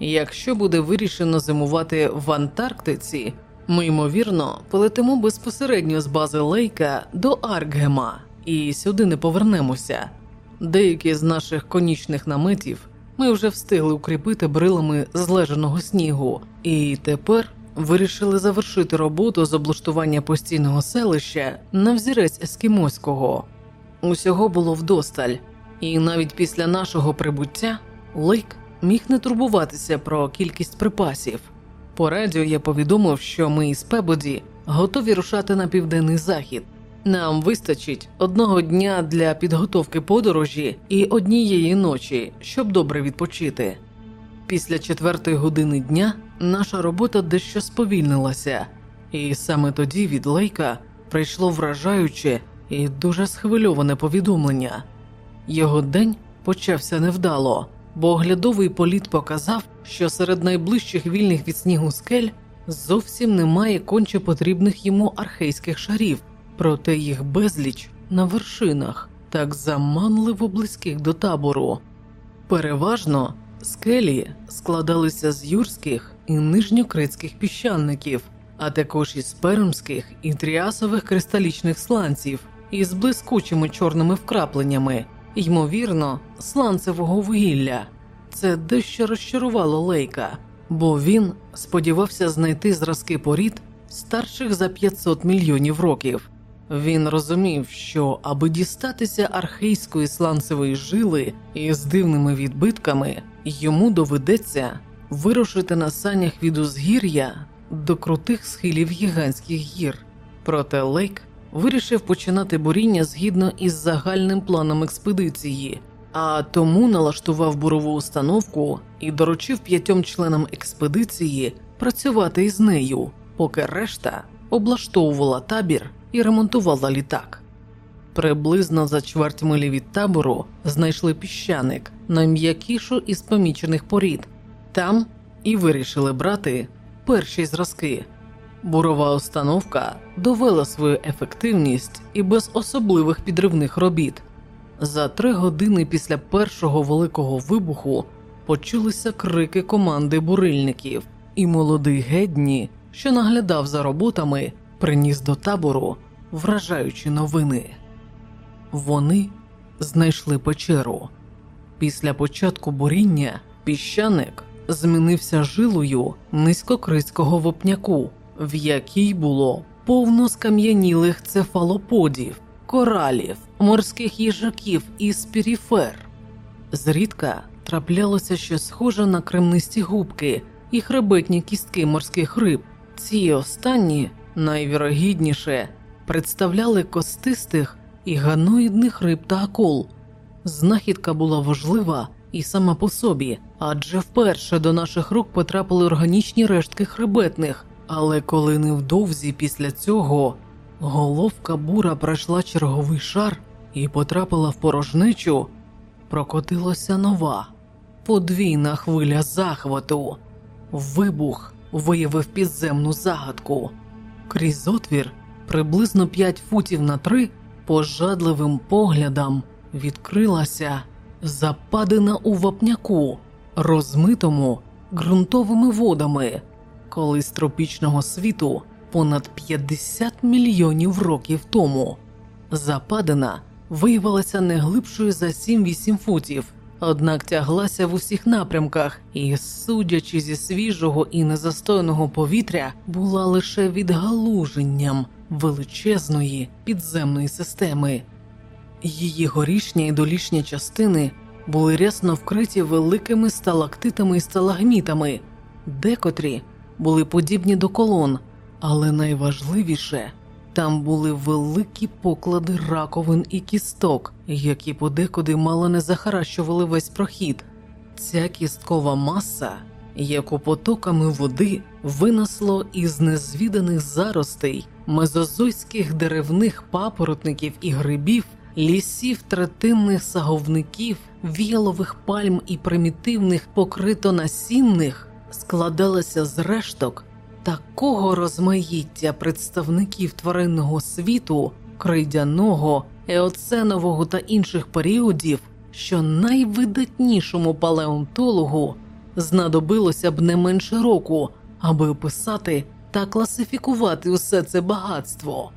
Якщо буде вирішено зимувати в Антарктиці, ми ймовірно полетимо безпосередньо з бази Лейка до Аркгема і сюди не повернемося. Деякі з наших конічних наметів ми вже встигли укріпити брилами злежаного снігу, і тепер вирішили завершити роботу з облаштування постійного селища на взірець ескімоського. Усього було вдосталь, і навіть після нашого прибуття Лейк міг не турбуватися про кількість припасів. По радіо я повідомив, що ми із Пебоді готові рушати на південний захід. Нам вистачить одного дня для підготовки подорожі і однієї ночі, щоб добре відпочити. Після четвертої години дня наша робота дещо сповільнилася, і саме тоді від Лейка прийшло вражаюче і дуже схвильоване повідомлення. Його день почався невдало, бо оглядовий політ показав, що серед найближчих вільних від снігу скель зовсім немає конче потрібних йому архейських шарів, проте їх безліч на вершинах, так заманливо близьких до табору. Переважно скелі складалися з юрських і нижньокритських піщаників, а також із пермських і тріасових кристалічних сланців із блискучими чорними вкрапленнями, ймовірно, сланцевого вугілля. Це дещо розчарувало Лейка, бо він сподівався знайти зразки порід старших за 500 мільйонів років. Він розумів, що аби дістатися архейської сланцевої жили із дивними відбитками, йому доведеться вирушити на санях від узгір'я до крутих схилів гігантських гір. Проте Лейк вирішив починати буріння згідно із загальним планом експедиції, а тому налаштував бурову установку і доручив п'ятьом членам експедиції працювати із нею, поки решта облаштовувала табір і ремонтувала літак. Приблизно за чверть милі від табору знайшли піщаник, найм'якішу із помічених порід. Там і вирішили брати перші зразки. Бурова установка довела свою ефективність і без особливих підривних робіт. За три години після першого великого вибуху почулися крики команди бурильників, і молодий Гедні, що наглядав за роботами, приніс до табору вражаючі новини. Вони знайшли печеру. Після початку буріння піщаник змінився жилою низькокритського вопняку, в якій було повно скам'янілих цефалоподів, коралів, морських їжаків і спіріфер. Зрідка траплялося щось схоже на кремнисті губки і хребетні кістки морських риб. Ці останні найвірогідніше представляли костистих і ганоїдних риб та акул. Знахідка була важлива і сама по собі, адже вперше до наших рук потрапили органічні рештки хребетних. Але коли невдовзі після цього головка бура пройшла черговий шар і потрапила в порожничу, прокотилася нова подвійна хвиля захвату. Вибух виявив підземну загадку. Крізь отвір приблизно 5 футів на три пожадливим поглядом відкрилася западина у вапняку, розмитому ґрунтовими водами, колись тропічного світу понад 50 мільйонів років тому. Западина виявилася не глибшою за 7-8 футів, однак тяглася в усіх напрямках, і, судячи зі свіжого і незастойного повітря, була лише відгалуженням величезної підземної системи. Її горішня і долішня частини були рясно вкриті великими сталактитами і сталагмітами, декотрі були подібні до колон, але найважливіше там були великі поклади раковин і кісток, які подекуди мало не захаращували весь прохід. Ця кісткова маса, яку потоками води винесло із незвіданих заростей, мезозойських деревних папоротників і грибів, лісів третинних саговників, віялових пальм і примітивних покритонасінних, складалася з решток такого розмаїття представників тваринного світу, крейдяного, еоценового та інших періодів, що найвидатнішому палеонтологу знадобилося б не менше року, аби описати та класифікувати усе це багатство.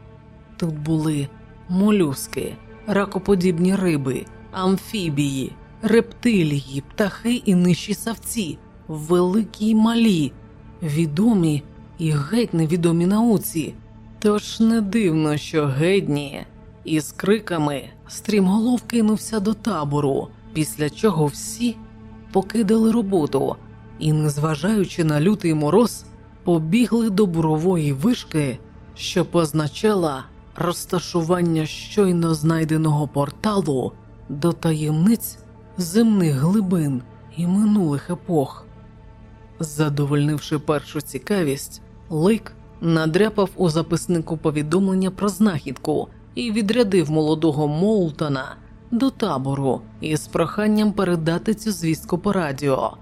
Тут були молюски, ракоподібні риби, амфібії, рептилії, птахи і нижчі савці, великі й малі, відомі і геть невідомі науці. Тож не дивно, що гедні із криками стрімголов кинувся до табору, після чого всі покидали роботу і, незважаючи на лютий мороз, побігли до бурової вишки, що позначала розташування щойно знайденого порталу до таємниць земних глибин і минулих епох. Задовольнивши першу цікавість, Лик надряпав у записнику повідомлення про знахідку і відрядив молодого Моултона до табору із проханням передати цю звістку по радіо.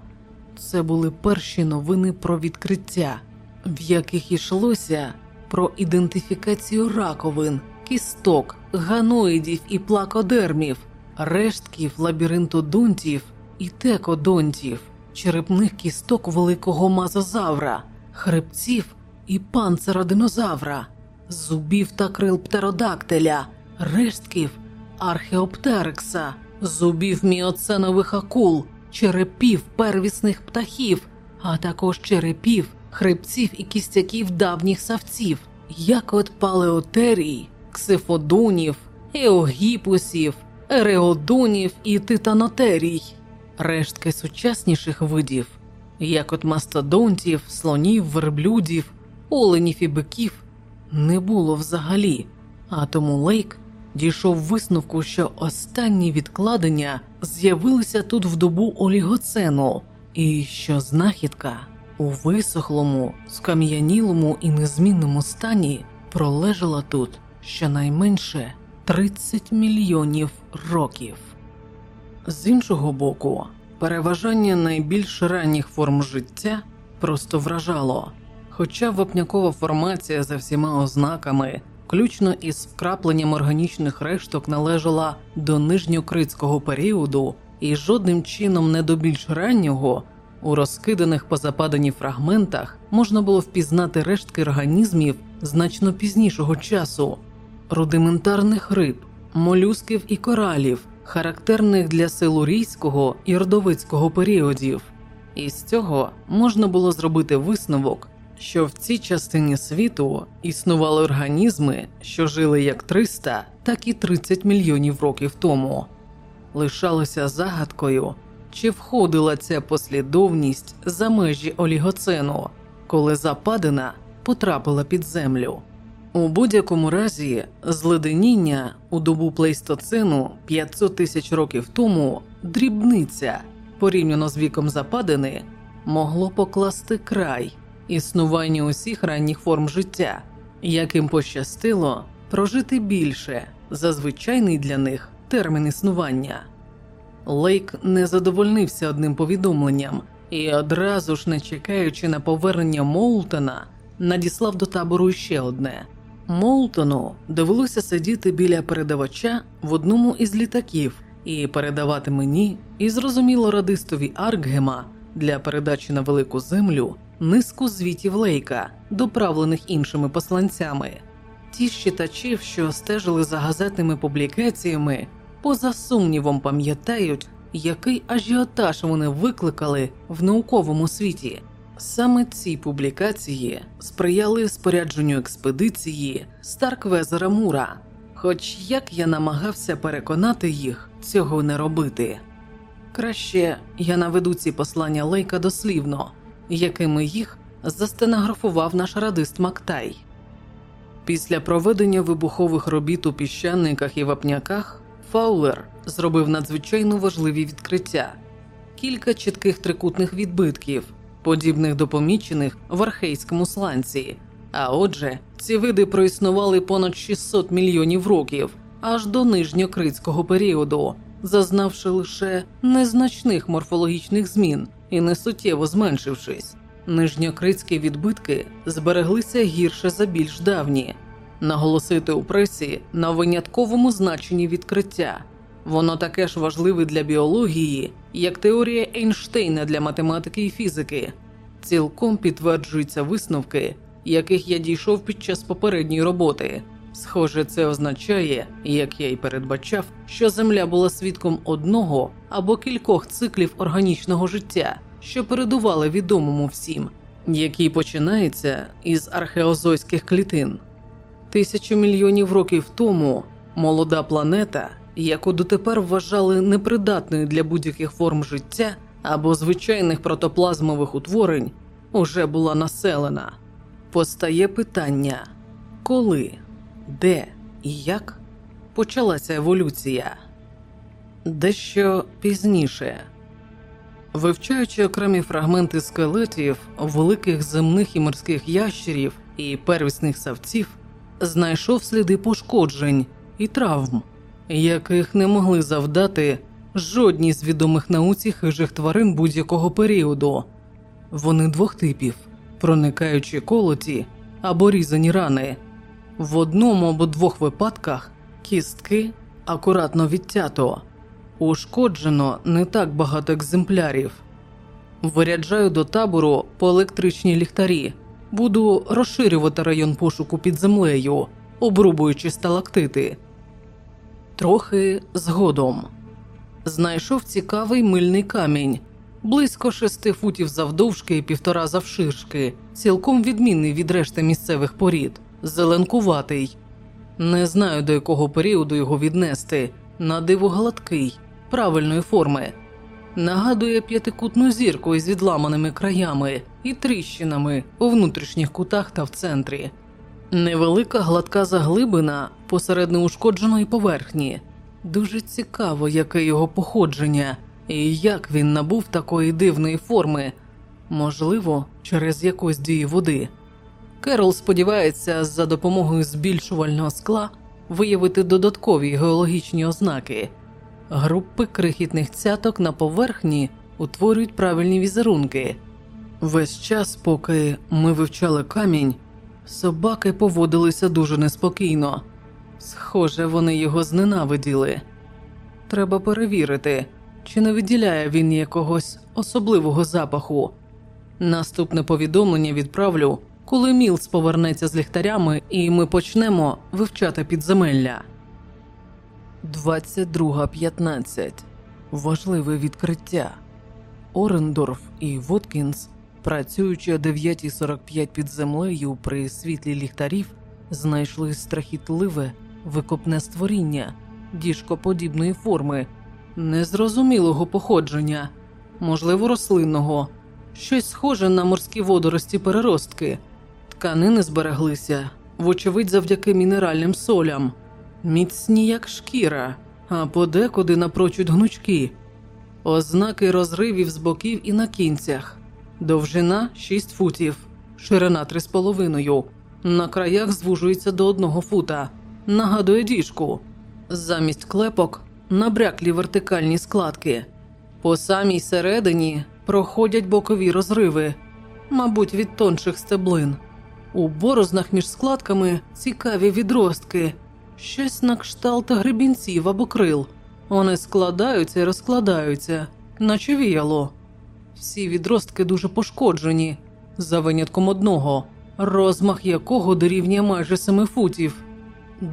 Це були перші новини про відкриття, в яких йшлося про ідентифікацію раковин, кісток, ганоїдів і плакодермів, рештків лабіринтодонтів і текодонтів, черепних кісток великого мазозавра, хребців і панцира динозавра, зубів та крил птеродактиля, рештків археоптерикса, зубів міоценових акул, черепів первісних птахів, а також черепів, хребців і кістяків давніх савців, як от палеотерій, ксифодунів, еогіпусів, ереодунів і титанотерій, рештки сучасніших видів, як от мастодонтів, слонів, верблюдів, оленів і биків, не було взагалі, а тому Лейк дійшов висновку, що останні відкладення з'явилися тут в добу олігоцену, і що знахідка у висохлому, скам'янілому і незмінному стані пролежала тут щонайменше 30 мільйонів років. З іншого боку, переважання найбільш ранніх форм життя просто вражало, хоча вапнякова формація за всіма ознаками включно із вкрапленням органічних решток належала до нижньокритського періоду і жодним чином не до більш раннього. У розкиданих по западані фрагментах можна було впізнати рештки організмів значно пізнішого часу, рудиментарних риб, молюсків і коралів, характерних для силурійського і родовицького періодів. І з цього можна було зробити висновок, що в цій частині світу існували організми, що жили як 300, так і 30 мільйонів років тому. Лишалося загадкою, чи входила ця послідовність за межі олігоцену, коли западина потрапила під землю. У будь-якому разі, зледеніння у добу плейстоцену 500 тисяч років тому дрібниця порівняно з віком западини могло покласти край існуванню усіх ранніх форм життя, яким пощастило прожити більше за звичайний для них термін існування. Лейк не задовольнився одним повідомленням і одразу ж, не чекаючи на повернення Моултона, надіслав до табору ще одне. Моултону довелося сидіти біля передавача в одному із літаків і передавати мені і зрозуміло радистові Аркгема для передачі на велику землю низку звітів Лейка, доправлених іншими посланцями. Ті з читачів, що стежили за газетними публікаціями, поза сумнівом пам'ятають, який ажіотаж вони викликали в науковому світі. Саме ці публікації сприяли спорядженню експедиції Старквезера Мура, хоч як я намагався переконати їх цього не робити. Краще я наведу ці послання Лейка дослівно, якими їх застенографував наш радист Мактай. Після проведення вибухових робіт у піщаниках і вапняках Фаулер зробив надзвичайно важливі відкриття кілька чітких трикутних відбитків, подібних до помічених в архейському сланці. А отже, ці види проіснували понад 600 мільйонів років аж до нижньокритського періоду, зазнавши лише незначних морфологічних змін і несуттєво зменшившись. Нижньокритські відбитки збереглися гірше за більш давні. наголосити у пресі на винятковому значенні відкриття. Воно таке ж важливе для біології, як теорія Ейнштейна для математики і фізики. Цілком підтверджуються висновки, яких я дійшов під час попередньої роботи. Схоже, це означає, як я й передбачав, що Земля була свідком одного або кількох циклів органічного життя, що передували відомому всім, який починається із археозойських клітин. Тисячу мільйонів років тому молода планета, яку дотепер вважали непридатною для будь-яких форм життя або звичайних протоплазмових утворень, уже була населена. Постає питання коли, де і як почалася еволюція? Дещо пізніше. Вивчаючи окремі фрагменти скелетів великих земних і морських ящерів і первісних савців, знайшов сліди пошкоджень і травм, яких не могли завдати жодні з відомих науці хижих тварин будь-якого періоду. Вони двох типів, проникаючи колоті або різані рани. В одному або двох випадках кістки акуратно відтято, ушкоджено не так багато екземплярів. Виряджаю до табору по електричній ліхтарі, буду розширювати район пошуку під землею, обрубуючи сталактити. Трохи згодом. Знайшов цікавий мильний камінь, близько шести футів завдовжки і півтора завширшки, цілком відмінний від решти місцевих порід, зеленкуватий. Не знаю до якого періоду його віднести, на диво гладкий, правильної форми. Нагадує п'ятикутну зірку із відламаними краями і тріщинами у внутрішніх кутах та в центрі. Невелика гладка заглибина посеред неушкодженої поверхні. Дуже цікаво, яке його походження і як він набув такої дивної форми, можливо, через якусь дії води. Керол сподівається за допомогою збільшувального скла виявити додаткові геологічні ознаки. Групи крихітних цяток на поверхні утворюють правильні візерунки. Весь час, поки ми вивчали камінь, собаки поводилися дуже неспокійно. Схоже, вони його зненавиділи. Треба перевірити, чи не виділяє він якогось особливого запаху. Наступне повідомлення відправлю, коли Мілс повернеться з ліхтарями, і ми почнемо вивчати підземелля. 22.15. Важливе відкриття. Орендорф і Воткінс, працюючи о 9.45 під землею при світлі ліхтарів, знайшли страхітливе викопне створіння діжкоподібної форми, незрозумілого походження, можливо, рослинного, щось схоже на морські водорості переростки, тканини збереглися, вочевидь, завдяки мінеральним солям, міцні, як шкіра, а подекуди напрочуд гнучки, ознаки розривів з боків і на кінцях, довжина 6 футів, ширина 3,5, на краях звужується до одного фута, нагадує діжку. Замість клепок набряклі вертикальні складки. По самій середині проходять бокові розриви, мабуть, від тонших стеблин. У борознах між складками цікаві відростки, щось на кшталт гребінців або крил. Вони складаються і розкладаються, наче віяло. Всі відростки дуже пошкоджені, за винятком одного, розмах якого дорівнює майже семи футів.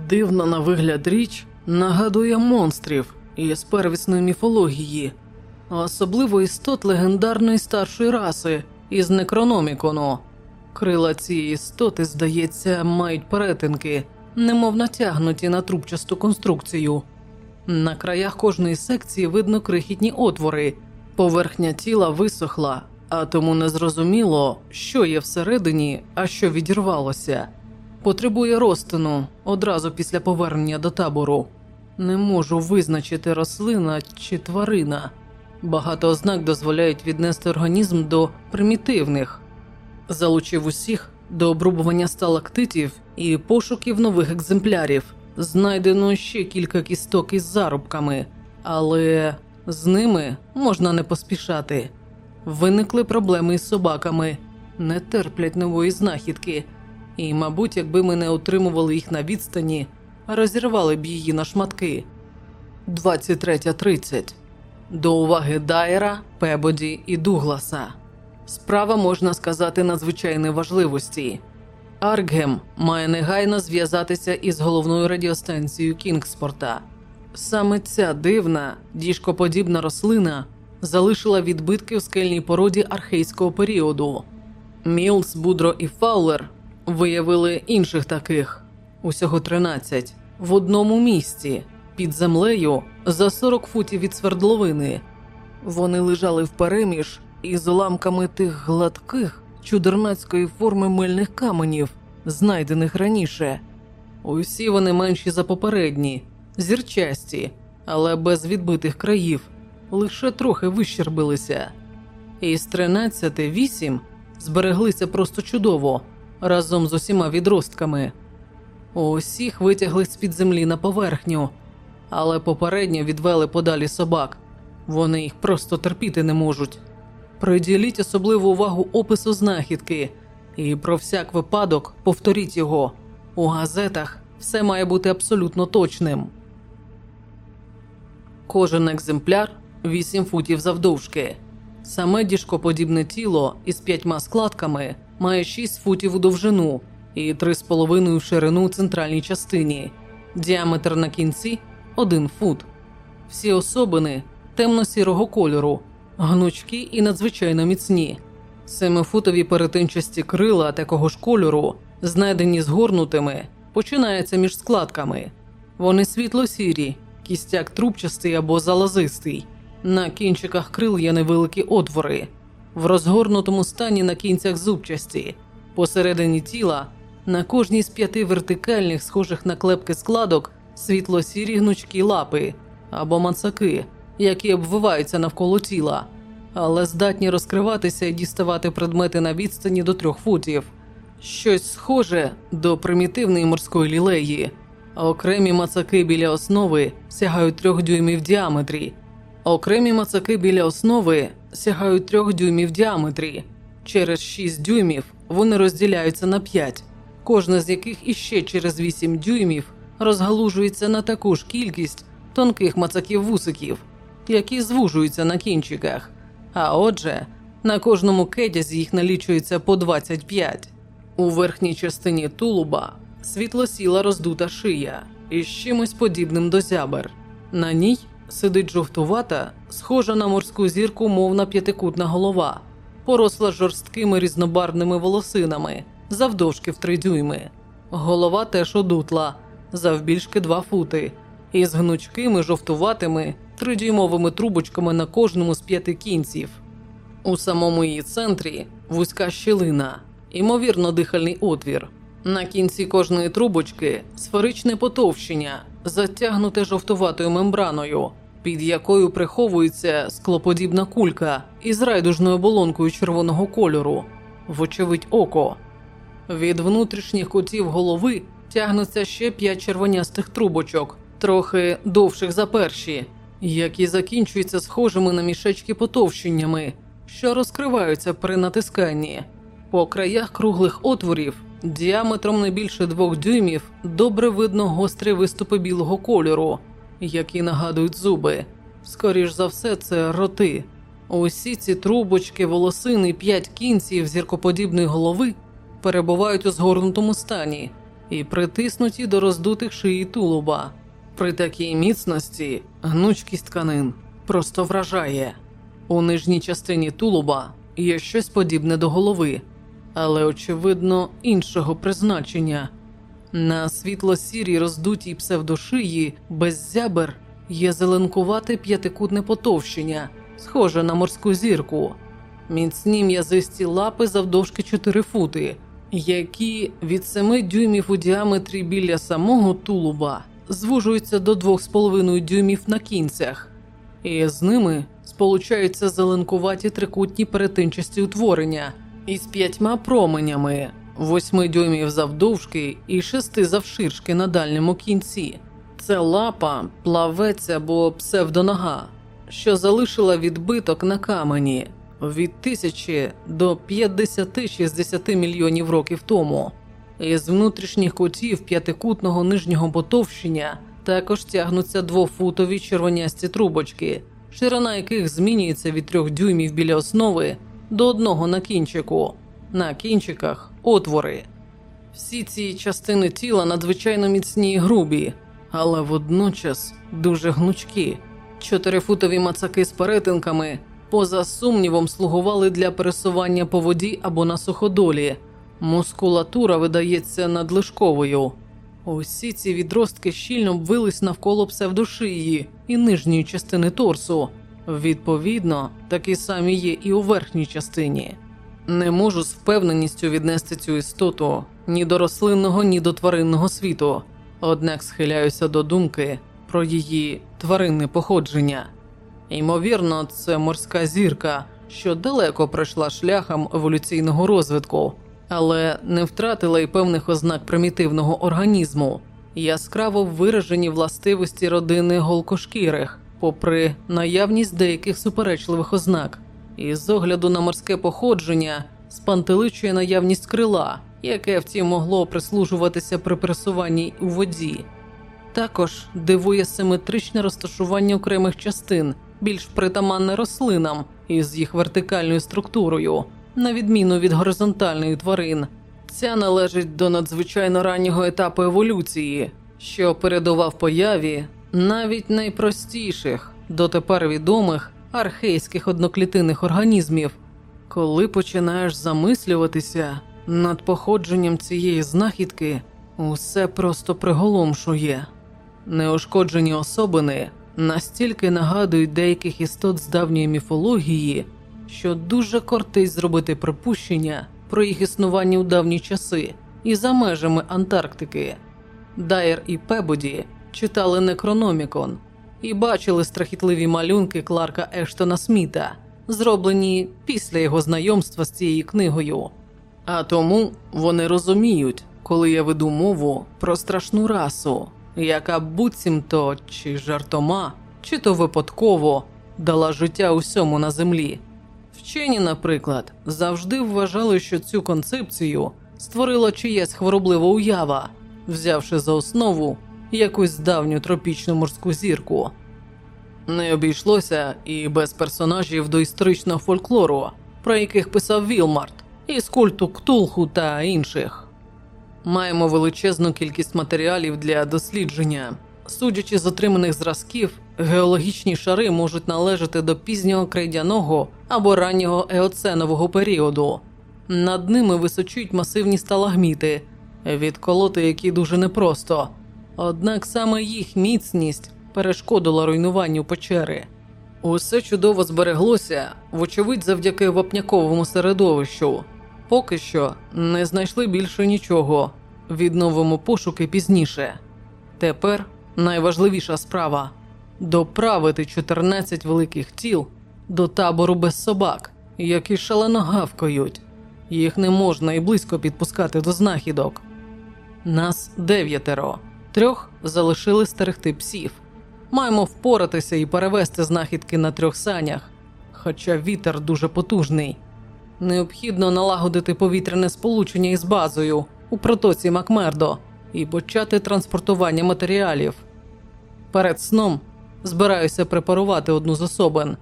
Дивна на вигляд річ нагадує монстрів із первісної міфології, особливо істот легендарної старшої раси із Некрономікону. Крила цієї істоти, здається, мають перетинки, немов натягнуті на трубчасту конструкцію. На краях кожної секції видно крихітні отвори, поверхня тіла висохла, а тому незрозуміло, що є всередині, а що відірвалося. Потребує розтину одразу після повернення до табору. Не можу визначити рослина чи тварина. Багато ознак дозволяють віднести організм до примітивних, залучив усіх до обрубування сталактитів і пошуків нових екземплярів. Знайдено ще кілька кісток із зарубками, але з ними можна не поспішати. Виникли проблеми із собаками, не терплять нової знахідки. і, мабуть, якби ми не отримували їх на відстані, розірвали б її на шматки. 23.30. До уваги Дайера, Пебоді і Дугласа. Справа можна сказати надзвичайної важливості. Аркгем має негайно зв'язатися із головною радіостанцією Кінгспорта. Саме ця дивна, діжкоподібна рослина залишила відбитки в скельній породі архейського періоду. Мілс, Будро і Фаулер виявили інших таких усього 13, в одному місці під землею за 40 футів від свердловини. Вони лежали впереміж із уламками тих гладких чудернацької форми мильних каменів, знайдених раніше. Усі вони менші за попередні, зірчасті, але без відбитих країв, лише трохи вищербилися. Із 13 вісім збереглися просто чудово разом з усіма відростками. Усіх витягли з під землі на поверхню, але попередньо відвели подалі собак. Вони їх просто терпіти не можуть. Приділіть особливу увагу опису знахідки і про всяк випадок повторіть його. У газетах все має бути абсолютно точним. Кожен екземпляр 8 футів завдовжки. Саме діжкоподібне тіло із п'ятьма складками має 6 футів у довжину і 3,5 в ширину у центральній частині, діаметр на кінці 1 фут. Всі особини темно-сірого кольору, гнучкі і надзвичайно міцні. Семифутові перетинчасті крила такого ж кольору, знайдені згорнутими, починаються між складками. Вони світло-сірі, кістяк трубчастий або залазистий. На кінчиках крил є невеликі отвори, в розгорнутому стані на кінцях зубчасті, посередині тіла, на кожній з п'яти вертикальних, схожих на клепки складок, світло-сірі гнучкі лапи або мацаки, які обвиваються навколо тіла, але здатні розкриватися і діставати предмети на відстані до трьох футів, щось схоже до примітивної морської лілеї. Окремі мацаки біля основи сягають трьох дюймів діаметрі. Окремі мацаки біля основи сягають трьох дюймів діаметрі. Через 6 дюймів вони розділяються на 5, кожна з яких іще через 8 дюймів розгалужується на таку ж кількість тонких мацаків-вусиків, які звужуються на кінчиках. А отже, на кожному кедязі їх налічується по 25. У верхній частині тулуба світло-сіла роздута шия із чимось подібним до зябер. На ній сидить жовтувата, схожа на морську зірку, мовна п'ятикутна голова, поросла жорсткими різнобарвними волосинами, завдовжки в три дюйми. Голова теж одутла, завбільшки два фути, із гнучкими жовтуватими тридюймовими трубочками на кожному з п'яти кінців. У самому її центрі вузька щілина, ймовірно, дихальний отвір. На кінці кожної трубочки сферичне потовщення, затягнуте жовтуватою мембраною, під якою приховується склоподібна кулька із райдужною оболонкою червоного кольору, вочевидь, око. Від внутрішніх кутів голови тягнуться ще п'ять червонястих трубочок, трохи довших за перші, які закінчуються схожими на мішечки потовщеннями, що розкриваються при натисканні. По краях круглих отворів діаметром не більше двох дюймів добре видно гострі виступи білого кольору, які нагадують зуби. Скоріш за все, це роти. Усі ці трубочки, волосини, п'ять кінців зіркоподібної голови перебувають у згорнутому стані і притиснуті до роздутих шиї тулуба. При такій міцності гнучкість тканин просто вражає. У нижній частині тулуба є щось подібне до голови, але, очевидно, іншого призначення. На світло-сірій роздутій псевдошиї без зябер є зеленкувате п'ятикутне потовщення, схоже на морську зірку, міцні м'язисті лапи завдовжки 4 фути, які від 7 дюймів у діаметрі біля самого тулуба звужуються до 2,5 дюймів на кінцях, і з ними сполучаються зеленкуваті трикутні перетинчасті утворення із п'ятьма променями, 8 дюймів завдовжки і 6 завширшки на дальньому кінці. Це лапа, плавець або псевдонога, що залишила відбиток на камені від тисячі до 50-60 мільйонів років тому. Із внутрішніх кутів п'ятикутного нижнього потовщення також тягнуться двофутові червонясті трубочки, ширина яких змінюється від трьох дюймів біля основи до одного на кінчику, на кінчиках отвори. Всі ці частини тіла надзвичайно міцні і грубі, але водночас дуже гнучкі. Чотирифутові мацаки з перетинками, поза сумнівом, слугували для пересування по воді або на суходолі. Мускулатура видається надлишковою. Усі ці відростки щільно обвились навколо псевдошиї і нижньої частини торсу. Відповідно, такі самі є і у верхній частині. Не можу з впевненістю віднести цю істоту ні до рослинного, ні до тваринного світу, однак схиляюся до думки про її тваринне походження. Ймовірно, це морська зірка, що далеко пройшла шляхом еволюційного розвитку, але не втратила й певних ознак примітивного організму, яскраво виражені властивості родини голкошкірих, попри наявність деяких суперечливих ознак, і з огляду на морське походження спантеличує наявність крила, яке втім могло прислужуватися при пересуванні у воді. Також дивує симетричне розташування окремих частин, більш притаманне рослинам із їх вертикальною структурою, на відміну від горизонтальної тварин. Ця належить до надзвичайно раннього етапу еволюції, що передував появі навіть найпростіших, дотепер відомих архейських одноклітинних організмів. Коли починаєш замислюватися над походженням цієї знахідки, усе просто приголомшує. Неушкоджені особини настільки нагадують деяких істот з давньої міфології, що дуже кортить зробити припущення про їх існування у давні часи і за межами Антарктики. Дайер і Пебоді читали Некрономікон і бачили страхітливі малюнки Кларка Ештона Сміта, зроблені після його знайомства з цією книгою. А тому вони розуміють, коли я веду мову про страшну расу, яка буцімто чи жартома, чи то випадково дала життя усьому на землі. Вчені, наприклад, завжди вважали, що цю концепцію створила чиясь хвороблива уява, взявши за основу якусь давню тропічну морську зірку. Не обійшлося і без персонажів доісторичного фольклору, про яких писав Вілмарт, із культу Ктулху та інших. Маємо величезну кількість матеріалів для дослідження. Судячи з отриманих зразків, геологічні шари можуть належати до пізнього крейдяного або раннього еоценового періоду. Над ними височують масивні сталагміти, відколоти які дуже непросто. Однак саме їх міцність перешкодила руйнуванню печери. Усе чудово збереглося, вочевидь, завдяки вапняковому середовищу. Поки що не знайшли більше нічого. Відновимо пошуки пізніше. Тепер найважливіша справа доправити 14 великих тіл до табору без собак, які шалено гавкають. Їх не можна і близько підпускати до знахідок. Нас дев'ятеро, трьох залишили стерегти псів. Маємо впоратися і перевести знахідки на трьох санях, хоча вітер дуже потужний. Необхідно налагодити повітряне сполучення із базою у протоці Макмердо і почати транспортування матеріалів. Перед сном збираюся препарувати одну з особин.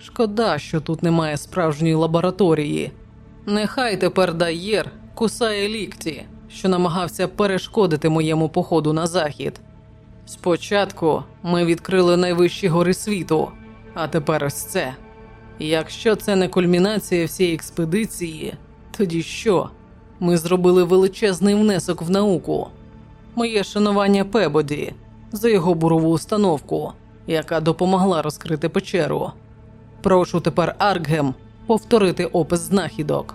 Шкода, що тут немає справжньої лабораторії. Нехай тепер Дайєр кусає лікті, що намагався перешкодити моєму походу на захід. Спочатку ми відкрили найвищі гори світу, а тепер ось це. Якщо це не кульмінація всієї експедиції, тоді що? Ми зробили величезний внесок в науку. Моє шанування Пебоді за його бурову установку, яка допомогла розкрити печеру. Прошу тепер Аркгем повторити опис знахідок.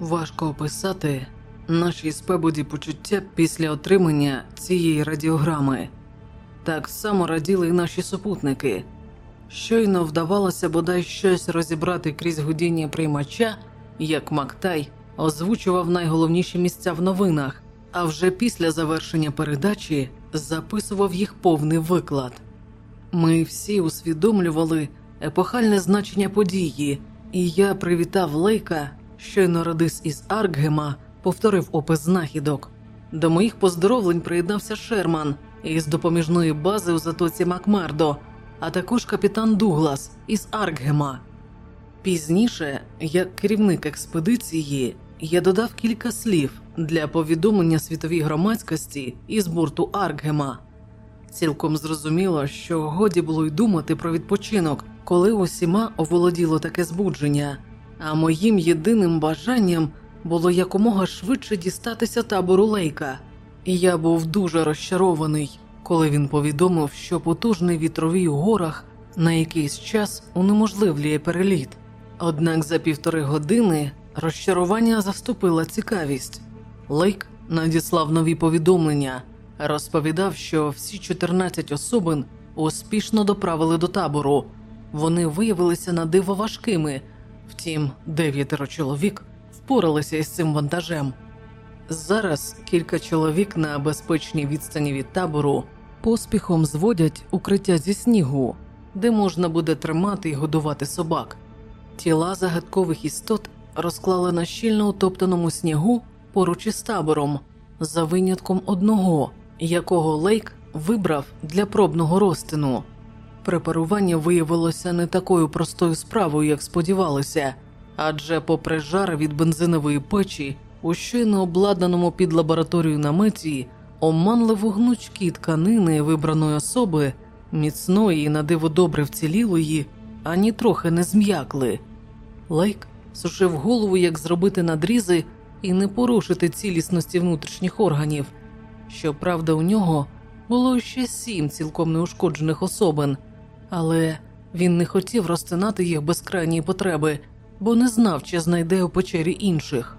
Важко описати наші з Пебоді почуття після отримання цієї радіограми. Так само раділи й наші супутники. Щойно вдавалося бодай щось розібрати крізь гудіння приймача, як Мактай озвучував найголовніші місця в новинах, а вже після завершення передачі записував їх повний виклад. Ми всі усвідомлювали епохальне значення події, і я привітав Лейка, щойно радис із Аркгема, повторив опис знахідок. До моїх поздоровлень приєднався Шерман із допоміжної бази у затоці Макмердо, а також капітан Дуглас із Аркгема. Пізніше, як керівник експедиції, я додав кілька слів для повідомлення світовій громадськості із борту Аркгема. Цілком зрозуміло, що годі було й думати про відпочинок, коли усіма оволоділо таке збудження, а моїм єдиним бажанням було якомога швидше дістатися табору Лейка, і я був дуже розчарований, коли він повідомив, що потужний вітровий у горах на якийсь час унеможливлює переліт. Однак за півтори години розчарування заступила цікавість. Лейк надіслав нові повідомлення, розповідав, що всі 14 особин успішно доправили до табору. Вони виявилися на диво важкими, втім, дев'ятеро чоловік впоралися із цим вантажем. Зараз кілька чоловік на безпечній відстані від табору поспіхом зводять укриття зі снігу, де можна буде тримати і годувати собак. Тіла загадкових істот розклали на щільно утоптаному снігу поруч із табором, за винятком одного, якого Лейк вибрав для пробного розтину. Препарування виявилося не такою простою справою, як сподівалося, адже, попри жар від бензинової печі, у щойно обладнаному під лабораторію наметі оманливо гнучкі тканини вибраної особи, міцної і на диво добре вцілілої, ані трохи не зм'якли. Лейк сушив голову, як зробити надрізи і не порушити цілісності внутрішніх органів. Щоправда, у нього було ще сім цілком неушкоджених особин, але він не хотів розтинати їх без крайньої потреби, бо не знав, чи знайде у печері інших.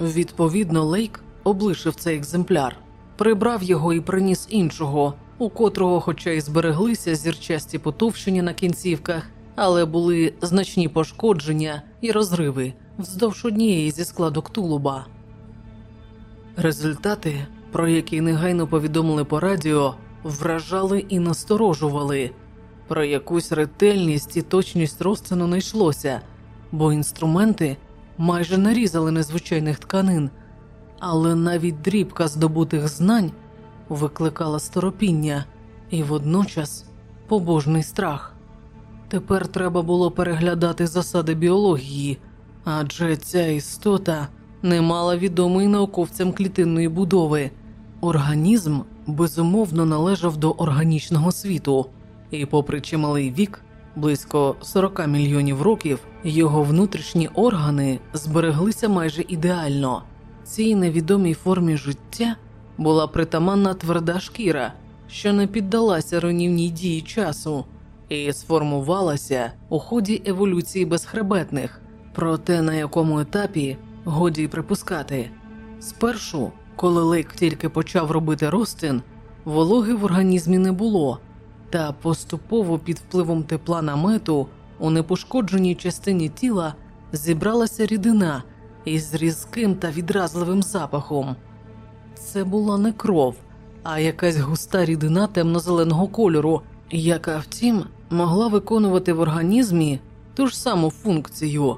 Відповідно, Лейк облишив цей екземпляр, прибрав його і приніс іншого, у котрого, хоча й збереглися зірчасті потовщення на кінцівках, але були значні пошкодження і розриви вздовж однієї зі складок тулуба. Результати, про які негайно повідомили по радіо, вражали і насторожували. Про якусь ретельність і точність розтину не йшлося, бо інструменти майже нарізали незвичайних тканин, але навіть дрібка здобутих знань викликала сторопіння і водночас побожний страх. Тепер треба було переглядати засади біології, адже ця істота не мала відомої науковцям клітинної будови. Організм безумовно належав до органічного світу, і, попри чималий вік, близько 40 мільйонів років, його внутрішні органи збереглися майже ідеально. Цій невідомій формі життя була притаманна тверда шкіра, що не піддалася руйнівній дії часу і сформувалася у ході еволюції безхребетних, проте на якому етапі годі припускати. Спершу, коли Лейк тільки почав робити розтин, вологи в організмі не було, та поступово під впливом тепла намету у непошкодженій частині тіла зібралася рідина із різким та відразливим запахом. Це була не кров, а якась густа рідина темно-зеленого кольору, яка, втім, могла виконувати в організмі ту ж саму функцію.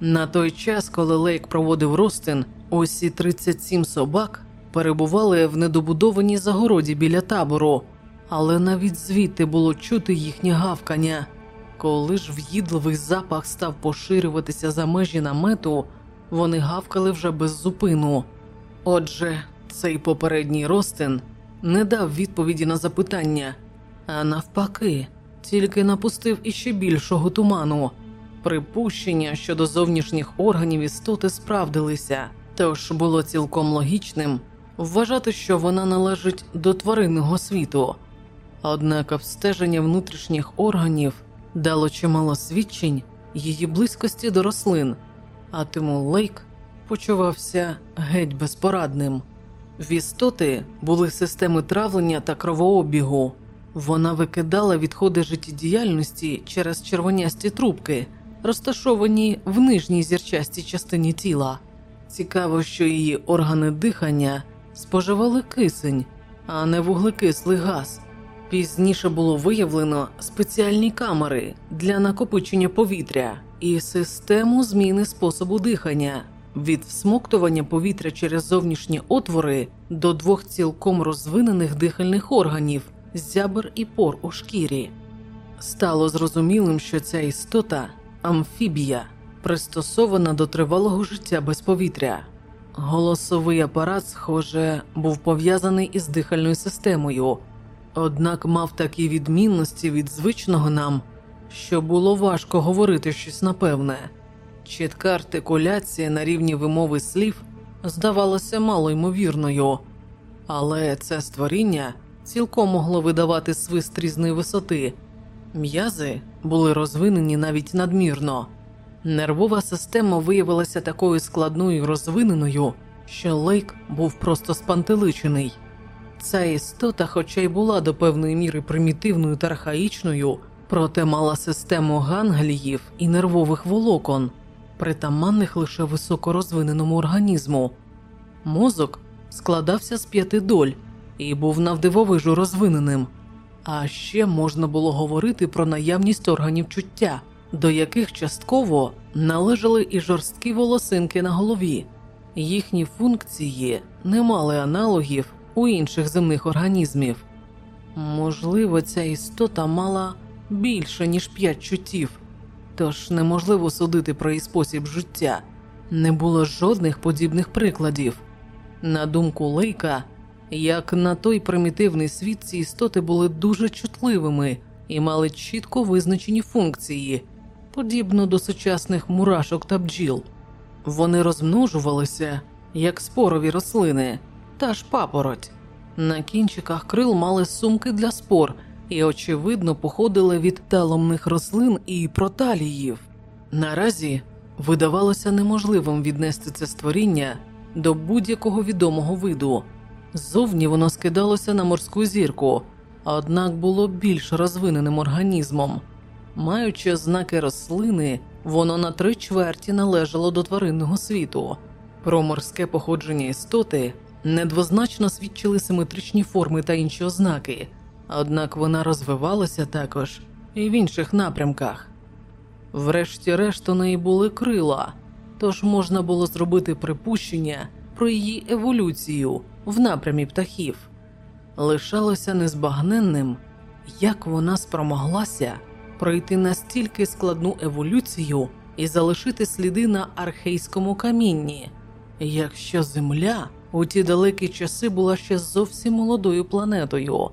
На той час, коли Лейк проводив розтин, усі 37 собак перебували в недобудованій загороді біля табору, але навіть звідти було чути їхнє гавкання. Коли ж в'їдливий запах став поширюватися за межі намету, вони гавкали вже без зупину. Отже, цей попередній розтин не дав відповіді на запитання, а навпаки, тільки напустив іще більшого туману. Припущення щодо зовнішніх органів істоти справдилися, тож було цілком логічним вважати, що вона належить до тваринного світу. Однак обстеження внутрішніх органів дало чимало свідчень її близькості до рослин, а тому Лейк почувався геть безпорадним. В істоти були системи травлення та кровообігу. Вона викидала відходи життєдіяльності через червонясті трубки, розташовані в нижній зірчастій частині тіла. Цікаво, що її органи дихання споживали кисень, а не вуглекислий газ. Пізніше було виявлено спеціальні камери для накопичення повітря і систему зміни способу дихання. від всмоктування повітря через зовнішні отвори до двох цілком розвинених дихальних органів зябр і пор у шкірі. Стало зрозумілим, що ця істота амфібія, пристосована до тривалого життя без повітря. Голосовий апарат, схоже, був пов'язаний із дихальною системою, однак мав такі відмінності від звичного нам, що було важко говорити щось напевне. Чітка артикуляція на рівні вимови слів здавалася малоймовірною, але це створіння цілком могло видавати свист різної висоти. М'язи були розвинені навіть надмірно. Нервова система виявилася такою складною і розвиненою, що Лейк був просто спантеличений. Ця істота, хоча й була до певної міри примітивною та архаїчною, проте мала систему гангліїв і нервових волокон, притаманних лише високорозвиненому організму. Мозок складався з п'яти доль і був навдивовижу розвиненим. А ще можна було говорити про наявність органів чуття, до яких частково належали і жорсткі волосинки на голові. Їхні функції не мали аналогів у інших земних організмів. Можливо, ця істота мала більше, ніж п'ять чуттів, тож неможливо судити про її спосіб життя. Не було жодних подібних прикладів. На думку Лейка, як на той примітивний світ, ці істоти були дуже чутливими і мали чітко визначені функції, подібно до сучасних мурашок та бджіл. Вони розмножувалися як спорові рослини та ж папороть. На кінчиках крил мали сумки для спор і, очевидно, походили від таломних рослин і проталіїв. Наразі видавалося неможливим віднести це створіння до будь-якого відомого виду. Ззовні воно скидалося на морську зірку, однак було більш розвиненим організмом. Маючи ознаки рослини, воно на три чверті належало до тваринного світу. Про морське походження істоти недвозначно свідчили симетричні форми та інші ознаки, однак вона розвивалася також і в інших напрямках. Врешті-решт у неї були крила, тож можна було зробити припущення про її еволюцію в напрямі птахів. Лишалося незбагненним, як вона спромоглася пройти настільки складну еволюцію і залишити сліди на архейському камінні, якщо Земля у ті далекі часи була ще зовсім молодою планетою.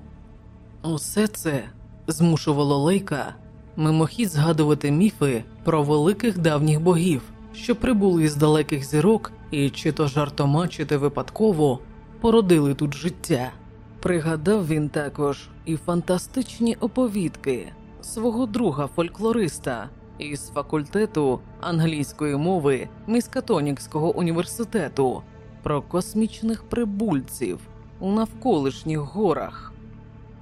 Усе це змушувало Лейка мимохідь згадувати міфи про великих давніх богів, що прибули із далеких зірок і чи то жартома, чи то випадково породили тут життя. Пригадав він також і фантастичні оповідки свого друга фольклориста із факультету англійської мови Міскатонікського університету про космічних прибульців у навколишніх горах.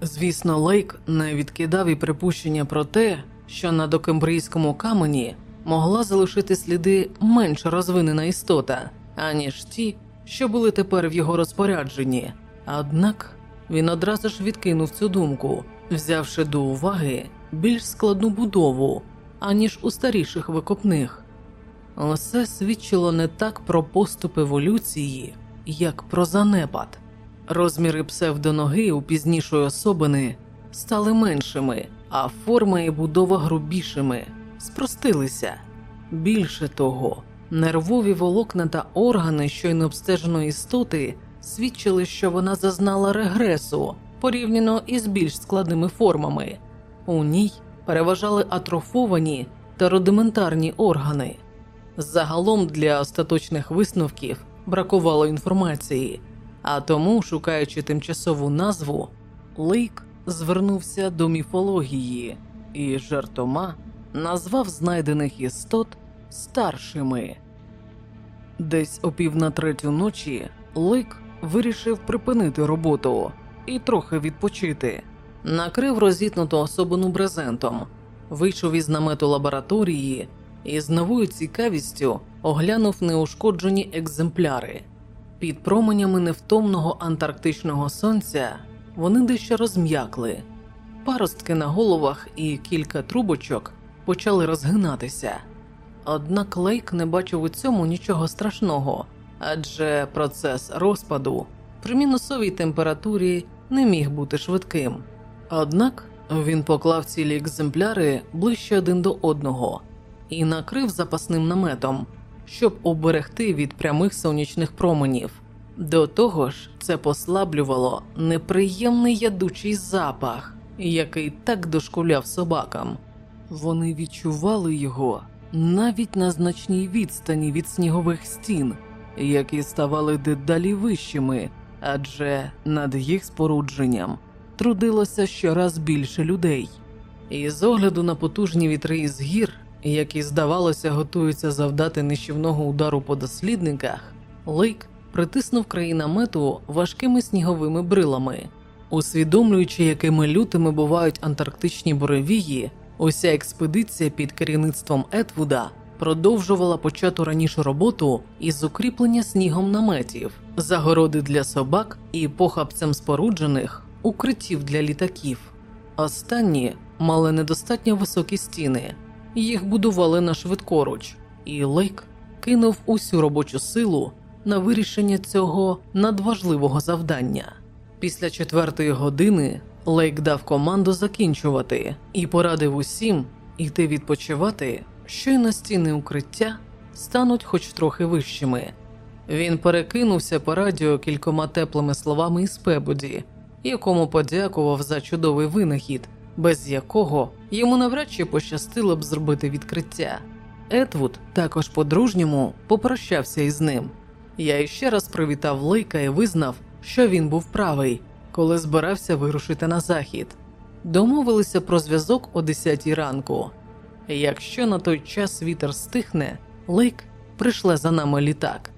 Звісно, Лейк не відкидав і припущення про те, що на докембрійському камені могла залишити сліди менш розвинена істота, аніж ті, що були тепер в його розпорядженні. Однак він одразу ж відкинув цю думку, взявши до уваги більш складну будову, аніж у старіших викопних. Усе свідчило не так про поступ еволюції, як про занепад. Розміри псевдоноги у пізнішої особини стали меншими, а форма і будова грубішими, спростилися. Більше того, нервові волокна та органи щойно обстеженої істоти свідчили, що вона зазнала регресу порівняно із більш складними формами. У ній переважали атрофовані та рудиментарні органи. Загалом для остаточних висновків бракувало інформації, а тому, шукаючи тимчасову назву, Лейк звернувся до міфології і жартома назвав знайдених істот старшими. Десь о пів на третю ночі Лейк вирішив припинити роботу і трохи відпочити, накрив розітнуту особину брезентом, вийшов із намету лабораторії і з новою цікавістю оглянув неушкоджені екземпляри. Під променями невтомного антарктичного сонця вони дещо розм'якли, паростки на головах і кілька трубочок почали розгинатися. Однак Лейк не бачив у цьому нічого страшного, адже процес розпаду при мінусовій температурі не міг бути швидким. Однак він поклав цілі екземпляри ближче один до одного і накрив запасним наметом, щоб оберегти від прямих сонячних променів. До того ж, це послаблювало неприємний ядучий запах, який так дошкуляв собакам. Вони відчували його навіть на значній відстані від снігових стін, які ставали дедалі вищими, адже над їх спорудженням трудилося щораз більше людей. І з огляду на потужні вітри із гір, які, здавалося, готуються завдати нищівного удару по дослідниках, Лейк притиснув краї намету важкими сніговими брилами. Усвідомлюючи, якими лютими бувають антарктичні буревії, уся експедиція під керівництвом Етвуда продовжувала почату раніше роботу із укріплення снігом наметів, загороди для собак і похабцем споруджених укриттів для літаків. Останні мали недостатньо високі стіни, їх будували на швидкоруч, і Лейк кинув усю робочу силу на вирішення цього надважливого завдання. Після четвертої години Лейк дав команду закінчувати і порадив усім іти відпочивати, щойно стіни укриття стануть хоч трохи вищими. Він перекинувся по радіо кількома теплими словами із Пебуді, якому подякував за чудовий винахід, без якого йому навряд чи пощастило б зробити відкриття. Етвуд також по-дружньому попрощався із ним. Я іще раз привітав Лейка і визнав, що він був правий, коли збирався вирушити на захід. Домовилися про зв'язок о 10 ранку. Якщо на той час вітер стихне, Лейк прийшле за нами літак.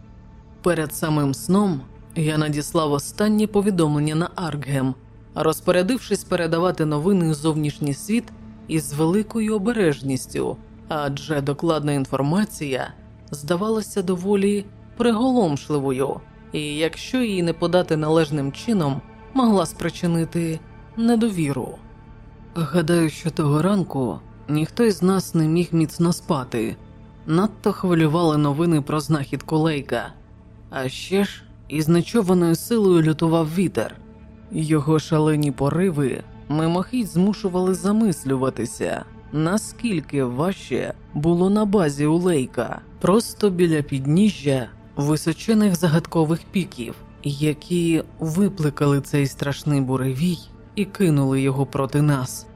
Перед самим сном я надіслав останнє повідомлення на Аркгем, розпорядившись передавати новини у зовнішній світ із великою обережністю, адже докладна інформація здавалася доволі приголомшливою, і якщо її не подати належним чином, могла спричинити недовіру. Гадаю, що того ранку ніхто із нас не міг міцно спати, надто хвилювали новини про знахідку Лейка, а ще ж із нечованою силою лютував вітер. Його шалені пориви мимохідь змушували замислюватися, наскільки важче було на базі у Лейка, просто біля підніжжя височених загадкових піків, які викликали цей страшний буревій і кинули його проти нас.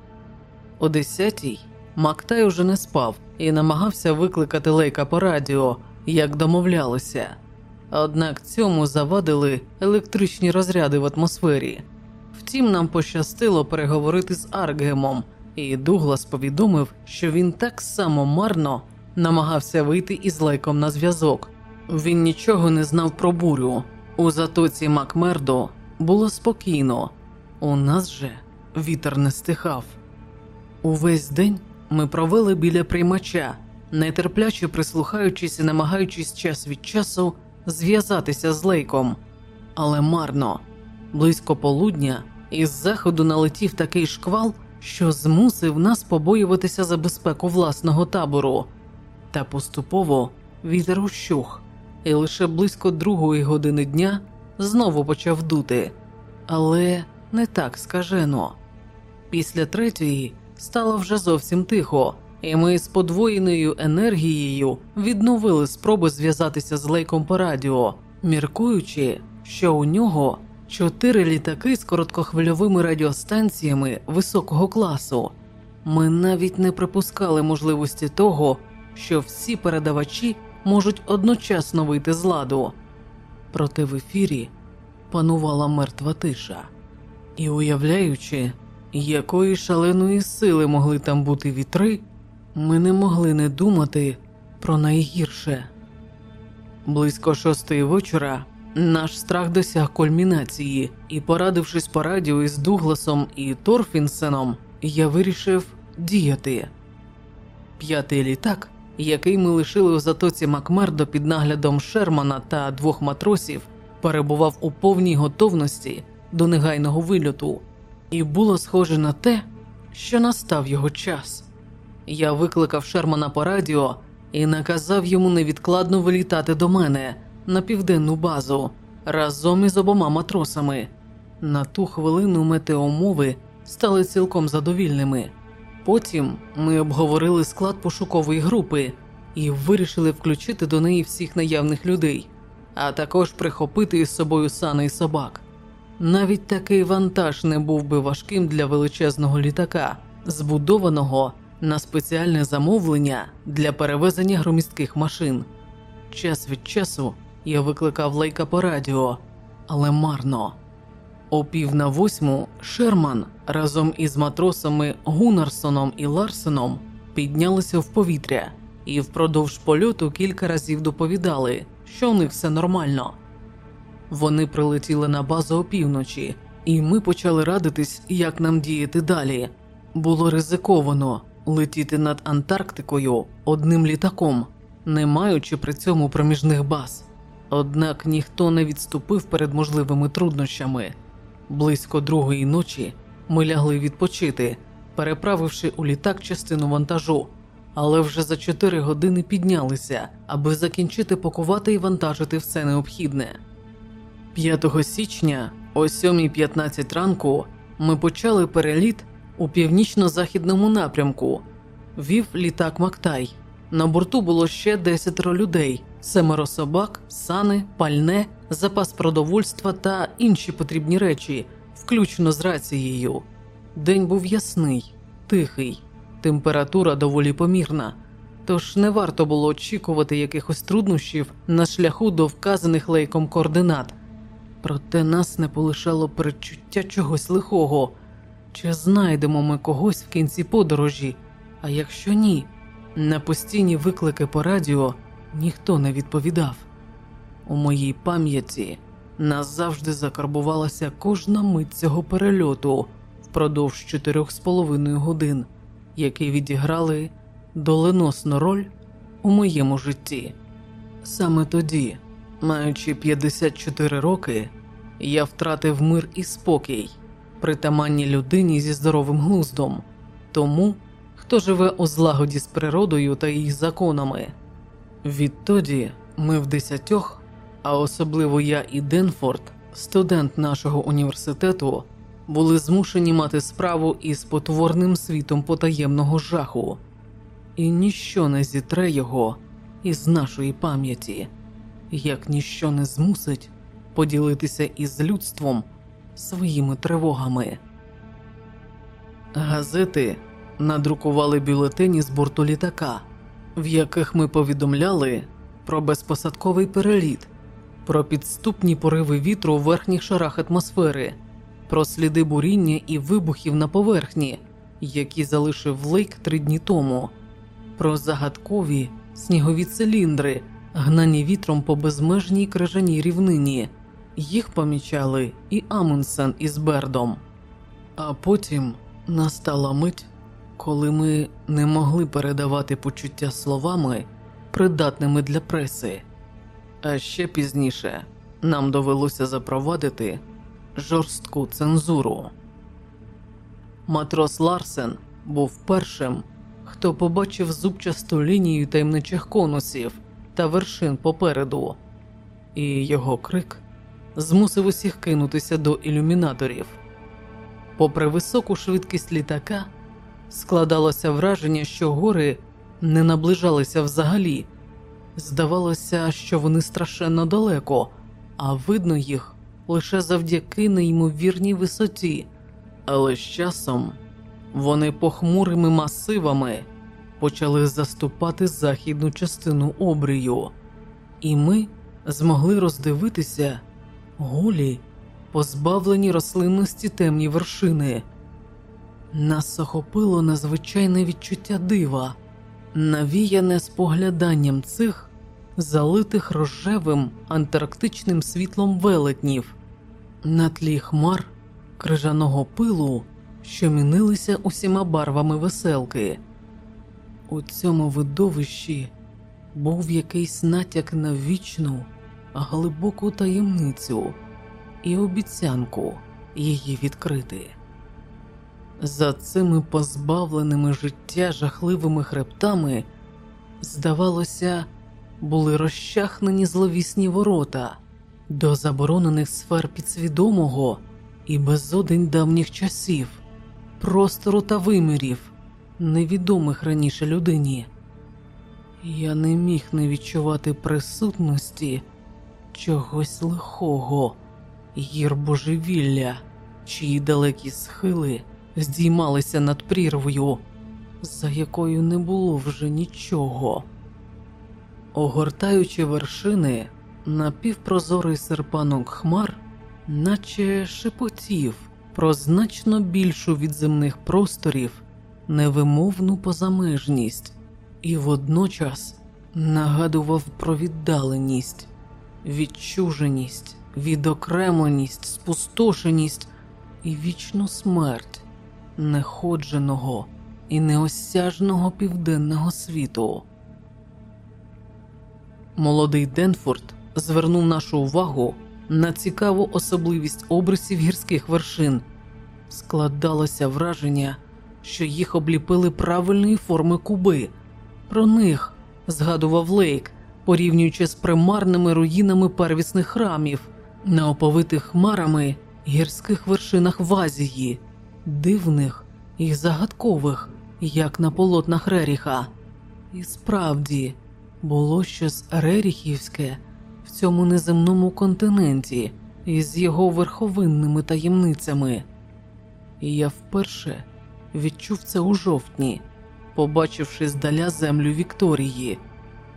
О десятій Мактай уже не спав і намагався викликати Лейка по радіо, як домовлялося. Однак цьому завадили електричні розряди в атмосфері. Втім, нам пощастило переговорити з Аркгемом, і Дуглас повідомив, що він так само марно намагався вийти із лайком на зв'язок. Він нічого не знав про бурю. У затоці Макмердо було спокійно, у нас же вітер не стихав. Увесь день ми провели біля приймача, нетерпляче прислухаючись і намагаючись час від часу зв'язатися з лейком, але марно. Близько полудня із заходу налетів такий шквал, що змусив нас побоюватися за безпеку власного табору. Та поступово вітер ущух, і лише близько другої години дня знову почав дути, але не так скажено. Після третьої стало вже зовсім тихо, і ми з подвоєною енергією відновили спроби зв'язатися з лейком по радіо, міркуючи, що у нього чотири літаки з короткохвильовими радіостанціями високого класу. Ми навіть не припускали можливості того, що всі передавачі можуть одночасно вийти з ладу. Проте в ефірі панувала мертва тиша, і уявляючи, якої шаленої сили могли там бути вітри, ми не могли не думати про найгірше. Близько шостої вечора наш страх досяг кульмінації, і, порадившись по радіо із Дугласом і Торфінсеном, я вирішив діяти. П'ятий літак, який ми лишили у затоці Макмердо під наглядом Шермана та двох матросів, перебував у повній готовності до негайного вильоту, і було схоже на те, що настав його час. Я викликав Шермана по радіо і наказав йому невідкладно вилітати до мене на південну базу разом із обома матросами. На ту хвилину метеомови стали цілком задовільними. Потім ми обговорили склад пошукової групи і вирішили включити до неї всіх наявних людей, а також прихопити із собою сани і собак. Навіть такий вантаж не був би важким для величезного літака, збудованого на спеціальне замовлення для перевезення громістких машин. Час від часу я викликав лайка по радіо, але марно. О пів на восьму Шерман разом із матросами Гунарсоном і Ларсеном піднялися в повітря і впродовж польоту кілька разів доповідали, що у них все нормально. Вони прилетіли на базу опівночі, і ми почали радитись, як нам діяти далі. Було ризиковано летіти над Антарктикою одним літаком, не маючи при цьому проміжних баз. Однак ніхто не відступив перед можливими труднощами. Близько другої ночі ми лягли відпочити, переправивши у літак частину вантажу, але вже за 4 години піднялися, аби закінчити пакувати і вантажити все необхідне. 5 січня о 7.15 ранку ми почали переліт у північно-західному напрямку. Вів літак Мактай. На борту було ще десятеро людей, семеро собак, сани, пальне, запас продовольства та інші потрібні речі, включно з рацією. День був ясний, тихий, температура доволі помірна, тож не варто було очікувати якихось труднощів на шляху до вказаних лейком координат. Проте нас не полишало передчуття чогось лихого. Чи знайдемо ми когось в кінці подорожі? А якщо ні, на постійні виклики по радіо ніхто не відповідав. У моїй пам'яті назавжди закарбувалася кожна мить цього перельоту впродовж чотирьох з половиною годин, які відіграли доленосну роль у моєму житті. Саме тоді, маючи 54 роки, я втратив мир і спокій, притаманні людині зі здоровим глуздом, тому, хто живе у злагоді з природою та її законами. Відтоді ми в десятьох, а особливо я і Денфорд, студент нашого університету, були змушені мати справу із потворним світом потаємного жаху, і ніщо не зітре його із нашої пам'яті, як ніщо не змусить поділитися із людством своїми тривогами. Газети надрукували бюлетені з борту літака, в яких ми повідомляли про безпосадковий переліт, про підступні пориви вітру у верхніх шарах атмосфери, про сліди буріння і вибухів на поверхні, які залишив лейк три дні тому, про загадкові снігові циліндри, гнані вітром по безмежній крижаній рівнині. Їх помічали і Амундсен із Бердом. А потім настала мить, коли ми не могли передавати почуття словами, придатними для преси. А ще пізніше нам довелося запровадити жорстку цензуру. Матрос Ларсен був першим, хто побачив зубчасту лінію таємничих конусів та вершин попереду, і його крик змусив усіх кинутися до ілюмінаторів. Попри високу швидкість літака, складалося враження, що гори не наближалися взагалі. Здавалося, що вони страшенно далеко, а видно їх лише завдяки неймовірній висоті, але з часом вони похмурими масивами почали заступати західну частину обрію, і ми змогли роздивитися голі, позбавлені рослинності темні вершини. Нас охопило надзвичайне відчуття дива, навіяне спогляданням цих залитих рожевим антарктичним світлом велетнів, на тлі хмар крижаного пилу, що мінилися усіма барвами веселки. У цьому видовищі був якийсь натяк на вічну глибоку таємницю і обіцянку її відкрити. За цими позбавленими життя жахливими хребтами здавалося, були розчахнені зловісні ворота до заборонених сфер підсвідомого і безодень давніх часів, простору та вимірів, невідомих раніше людині. Я не міг не відчувати присутності чогось лихого, гір божевілля, чиї далекі схили здіймалися над прірвою, за якою не було вже нічого. Огортаючи вершини, напівпрозорий серпанок хмар, наче шепотів про значно більшу від земних просторів невимовну позамежність і водночас нагадував про віддаленість, відчуженість, відокремленість, спустошеність і вічну смерть неходженого і неосяжного південного світу. Молодий Денфорд звернув нашу увагу на цікаву особливість обрисів гірських вершин. Складалося враження, що їх обліпили правильної форми куби. Про них згадував Лейк, порівнюючи з примарними руїнами первісних храмів на оповитих хмарами гірських вершинах в Азії, дивних і загадкових, як на полотнах Реріха. І справді було щось Реріхівське в цьому неземному континенті із його верховинними таємницями. І я вперше відчув це у жовтні, побачивши здаля землю Вікторії.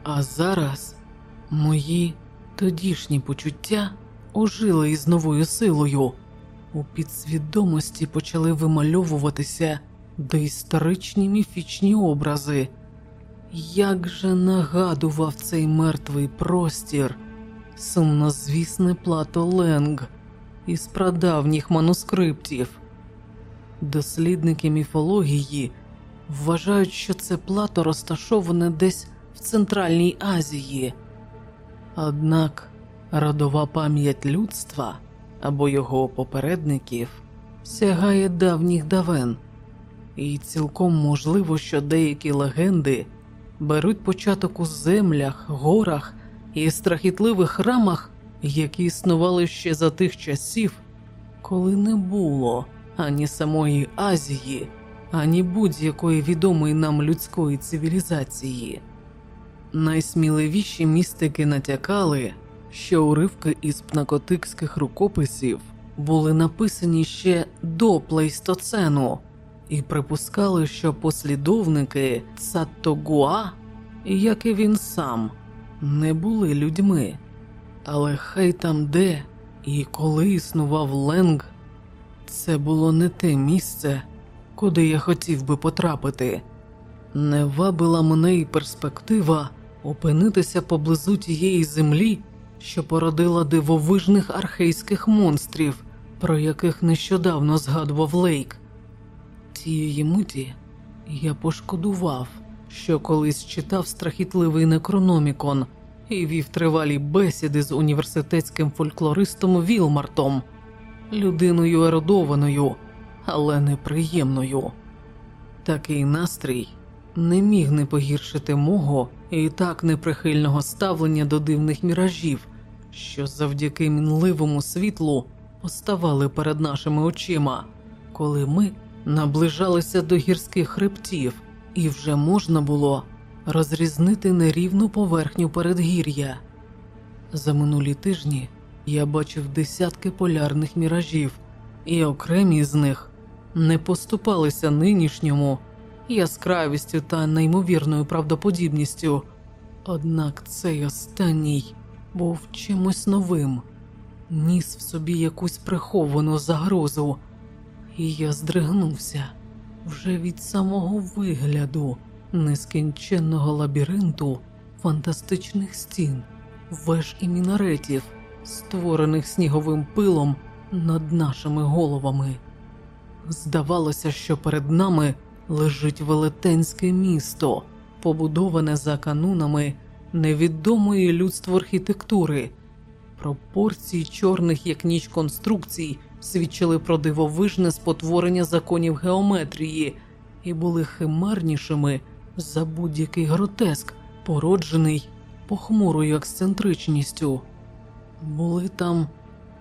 А зараз мої тодішні почуття ожили із новою силою. У підсвідомості почали вимальовуватися доісторичні міфічні образи. Як же нагадував цей мертвий простір, сумнозвісне плато Ленг із прадавніх манускриптів. Дослідники міфології вважають, що це плато розташоване десь в Центральній Азії. Однак родова пам'ять людства або його попередників сягає давніх давен, і цілком можливо, що деякі легенди беруть початок у землях, горах і страхітливих храмах, які існували ще за тих часів, коли не було ані самої Азії, ані будь-якої відомої нам людської цивілізації. Найсміливіші містики натякали, що уривки із пнакотикських рукописів були написані ще до плейстоцену і припускали, що послідовники Цаттогуа, як і він сам, не були людьми. Але хай там де і коли існував Ленг, це було не те місце, куди я хотів би потрапити. Не вабила мене і перспектива опинитися поблизу тієї землі, що породила дивовижних архейських монстрів, про яких нещодавно згадував Лейк. Тієї миті я пошкодував, що колись читав страхітливий некрономікон і вів тривалі бесіди з університетським фольклористом Вілмартом, людиною ерудованою, але неприємною. Такий настрій не міг не погіршити мого і так неприхильного ставлення до дивних міражів, що завдяки мінливому світлу поставали перед нашими очима, коли ми наближалися до гірських хребтів, і вже можна було розрізнити нерівну поверхню передгір'я. За минулі тижні я бачив десятки полярних міражів, і окремі з них не поступалися нинішньому яскравістю та неймовірною правдоподібністю. Однак цей останній був чимось новим, ніс в собі якусь приховану загрозу, і я здригнувся вже від самого вигляду нескінченного лабіринту фантастичних стін, веж і мінаретів, створених сніговим пилом над нашими головами. Здавалося, що перед нами лежить велетенське місто, побудоване за канунами невідомої людству архітектури. Пропорції чорних як ніч конструкцій свідчили про дивовижне спотворення законів геометрії і були химернішими за будь-який гротеск, породжений похмурою ексцентричністю. Були там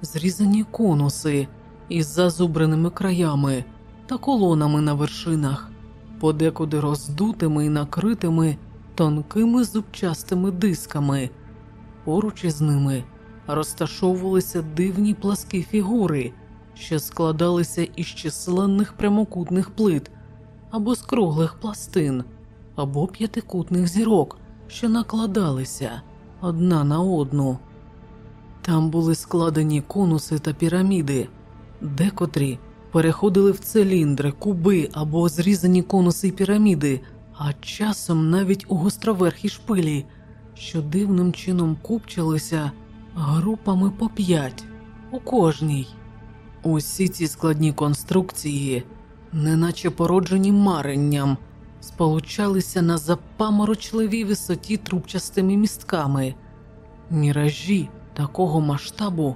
зрізані конуси із зазубреними краями та колонами на вершинах, подекуди роздутими і накритими тонкими зубчастими дисками. Поруч із ними розташовувалися дивні пласкі фігури, що складалися із численних прямокутних плит або з круглих пластин, або п'ятикутних зірок, що накладалися одна на одну. Там були складені конуси та піраміди, декотрі переходили в циліндри, куби або зрізані конуси й піраміди, а часом навіть у гостроверхі шпилі, що дивним чином купчилися групами по п'ять у кожній. Усі ці складні конструкції, неначе породжені маренням, сполучалися на запаморочливій висоті трубчастими містками. Міражі такого масштабу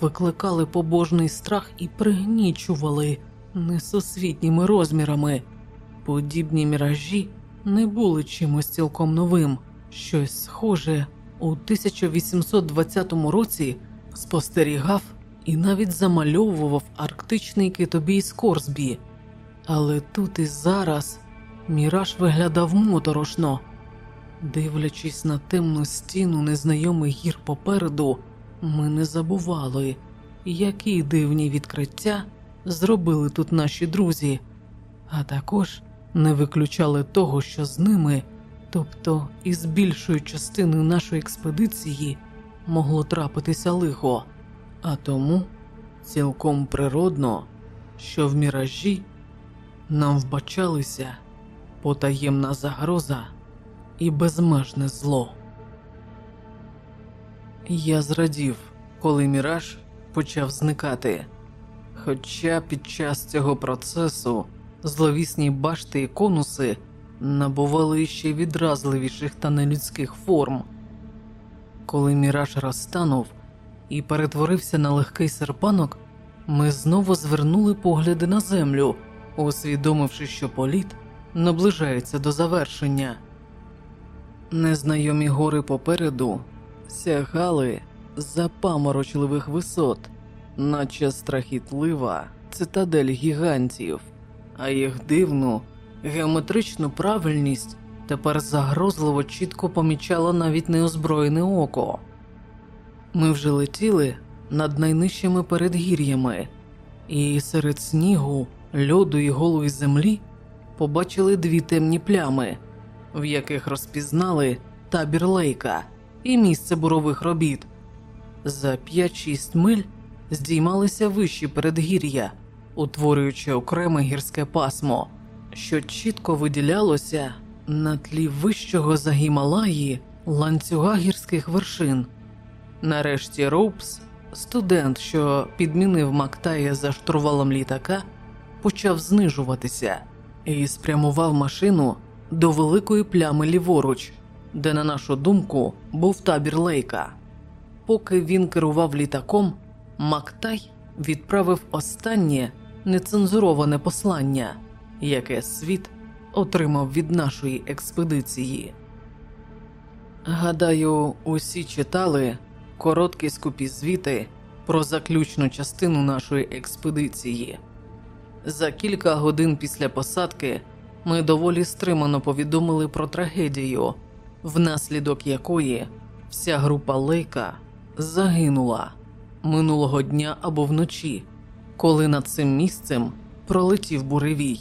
викликали побожний страх і пригнічували несосвітніми розмірами. Подібні міражі не були чимось цілком новим, щось схоже у 1820 році спостерігав і навіть замальовував арктичний китобій Скорсбі. Але тут і зараз міраж виглядав моторошно. Дивлячись на темну стіну незнайомих гір попереду, ми не забували, які дивні відкриття зробили тут наші друзі, а також не виключали того, що з ними, тобто із більшою частиною нашої експедиції, могло трапитися лихо, а тому цілком природно, що в міражі нам вбачалися потаємна загроза і безмежне зло. Я зрадів, коли міраж почав зникати. Хоча під час цього процесу зловісні башти і конуси набували ще відразливіших та нелюдських форм. Коли міраж розтанув і перетворився на легкий серпанок, ми знову звернули погляди на землю, усвідомивши, що політ наближається до завершення. Незнайомі гори попереду сягали запаморочливих висот, наче страхітлива цитадель гігантів, а їх дивну геометричну правильність тепер загрозливо чітко помічало навіть неозброєне око. Ми вже летіли над найнижчими передгір'ями, і серед снігу, льоду і голої землі побачили дві темні плями, в яких розпізнали табір лейка і місце бурових робіт. За 5-6 миль здіймалися вищі передгір'я, утворюючи окреме гірське пасмо, що чітко виділялося на тлі вищого за Гімалаї ланцюга гірських вершин. Нарешті Роупс, студент, що підмінив Мактая за штурвалом літака, почав знижуватися і спрямував машину до великої плями ліворуч, де, на нашу думку, був табір Лейка. Поки він керував літаком, Мактай відправив останнє нецензуроване послання, яке світ отримав від нашої експедиції. Гадаю, усі читали короткі скупі звіти про заключну частину нашої експедиції. За кілька годин після посадки ми доволі стримано повідомили про трагедію, внаслідок якої вся група Лейка загинула минулого дня або вночі, коли над цим місцем пролетів буревій.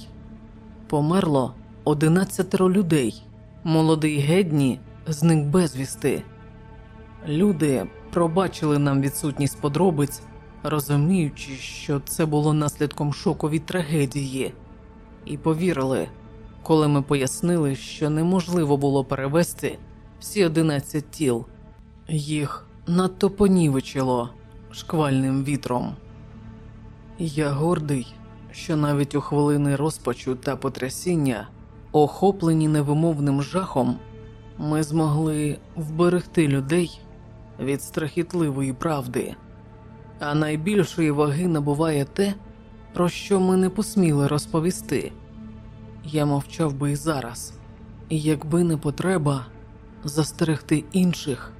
Померло 11 людей. Молодий Гедні зник безвісти. Люди пробачили нам відсутність подробиць, розуміючи, що це було наслідком шоку від трагедії, і повірили, коли ми пояснили, що неможливо було перевести всі 11 тіл, їх надто понівечило шквальним вітром. Я гордий, що навіть у хвилини розпачу та потрясіння, охоплені невимовним жахом, ми змогли вберегти людей від страхітливої правди, а найбільшої ваги набуває те, про що ми не посміли розповісти. Я мовчав би і зараз, і якби не потреба, застерегти інших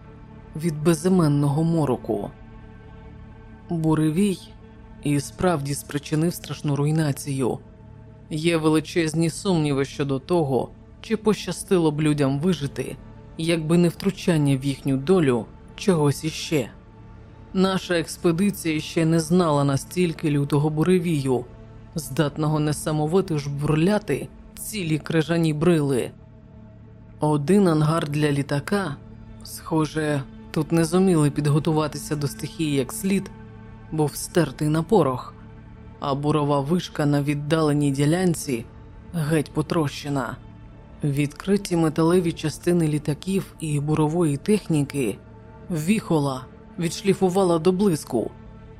від безіменного мороку. Буревій і справді спричинив страшну руйнацію. Є величезні сумніви щодо того, чи пощастило б людям вижити, якби не втручання в їхню долю чогось іще. Наша експедиція ще не знала настільки лютого буревію, здатного несамовито жбурляти цілі крижані брили. Один ангар для літака, схоже, тут не зуміли підготуватися до стихії як слід, був стертий на порох, а бурова вишка на віддаленій ділянці геть потрощена. Відкриті металеві частини літаків і бурової техніки віхола відшліфувала до блиску,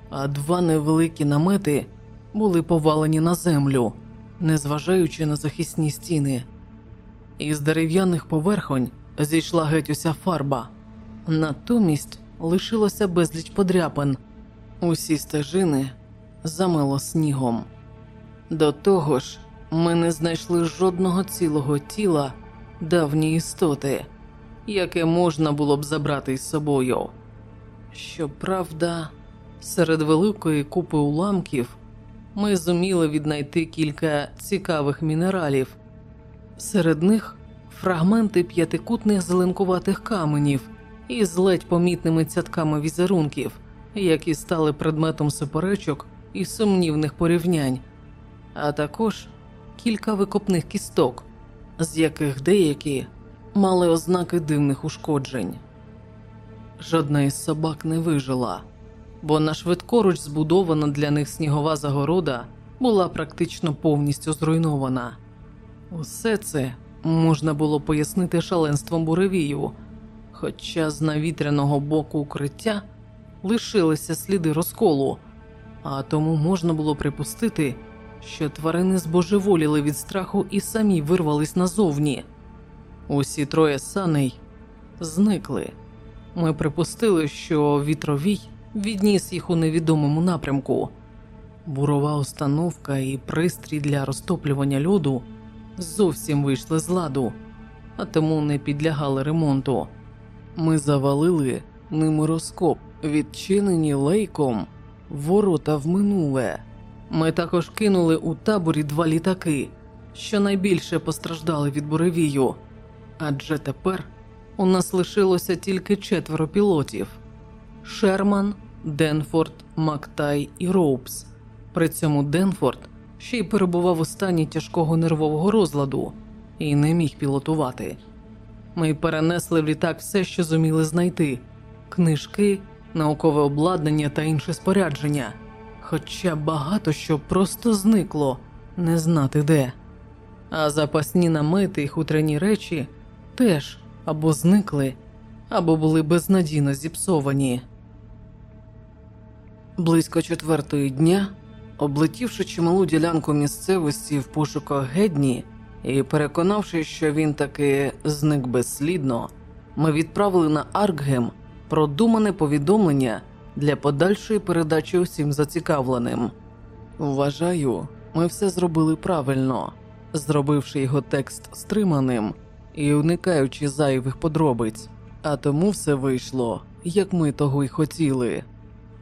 а два невеликі намети були повалені на землю, незважаючи на захисні стіни. Із дерев'яних поверхонь зійшла геть уся фарба, натомість лишилося безліч подряпин, усі стежини замило снігом. До того ж, ми не знайшли жодного цілого тіла давньої істоти, яке можна було б забрати із собою. Щоправда, серед великої купи уламків ми зуміли віднайти кілька цікавих мінералів. Серед них фрагменти п'ятикутних зеленкуватих каменів із ледь помітними цятками візерунків, які стали предметом суперечок і сумнівних порівнянь, а також кілька викопних кісток, з яких деякі мали ознаки дивних ушкоджень. Жодна із собак не вижила, бо на швидкоруч збудована для них снігова загорода була практично повністю зруйнована. Усе це можна було пояснити шаленством буревію, хоча з навітряного боку укриття лишилися сліди розколу, а тому можна було припустити, що тварини збожеволіли від страху і самі вирвались назовні. Усі троє саней зникли. Ми припустили, що вітровій відніс їх у невідомому напрямку. Бурова установка і пристрій для розтоплювання льоду зовсім вийшли з ладу, а тому не підлягали ремонту. Ми завалили ними розкоп, відчинені лейком ворота в минуле. Ми також кинули у таборі два літаки, що найбільше постраждали від буревію, адже тепер у нас лишилося тільки четверо пілотів: Шерман, Денфорд, Мактай і Роупс. При цьому Денфорд ще й перебував у стані тяжкого нервового розладу і не міг пілотувати. Ми перенесли в літак все, що зуміли знайти: книжки, наукове обладнання та інше спорядження. Хоча багато що просто зникло, не знати де. А запасні намети й хутряні речі теж або зникли, або були безнадійно зіпсовані. Близько четвертої дня, облетівши чималу ділянку місцевості в пошуках гедні і переконавшись, що він таки зник безслідно, ми відправили на Аркгем продумане повідомлення для подальшої передачі усім зацікавленим. Вважаю, ми все зробили правильно, зробивши його текст стриманим і уникаючи зайвих подробиць, а тому все вийшло, як ми того й хотіли.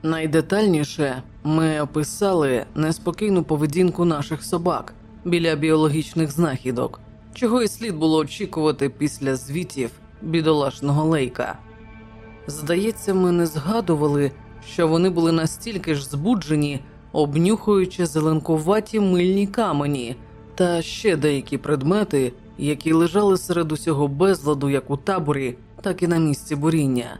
Найдетальніше ми описали неспокійну поведінку наших собак біля біологічних знахідок, чого і слід було очікувати після звітів бідолашного лейка. Здається, ми не згадували, що вони були настільки ж збуджені, обнюхуючи зеленкуваті мильні камені та ще деякі предмети, які лежали серед усього безладу як у таборі, так і на місці буріння.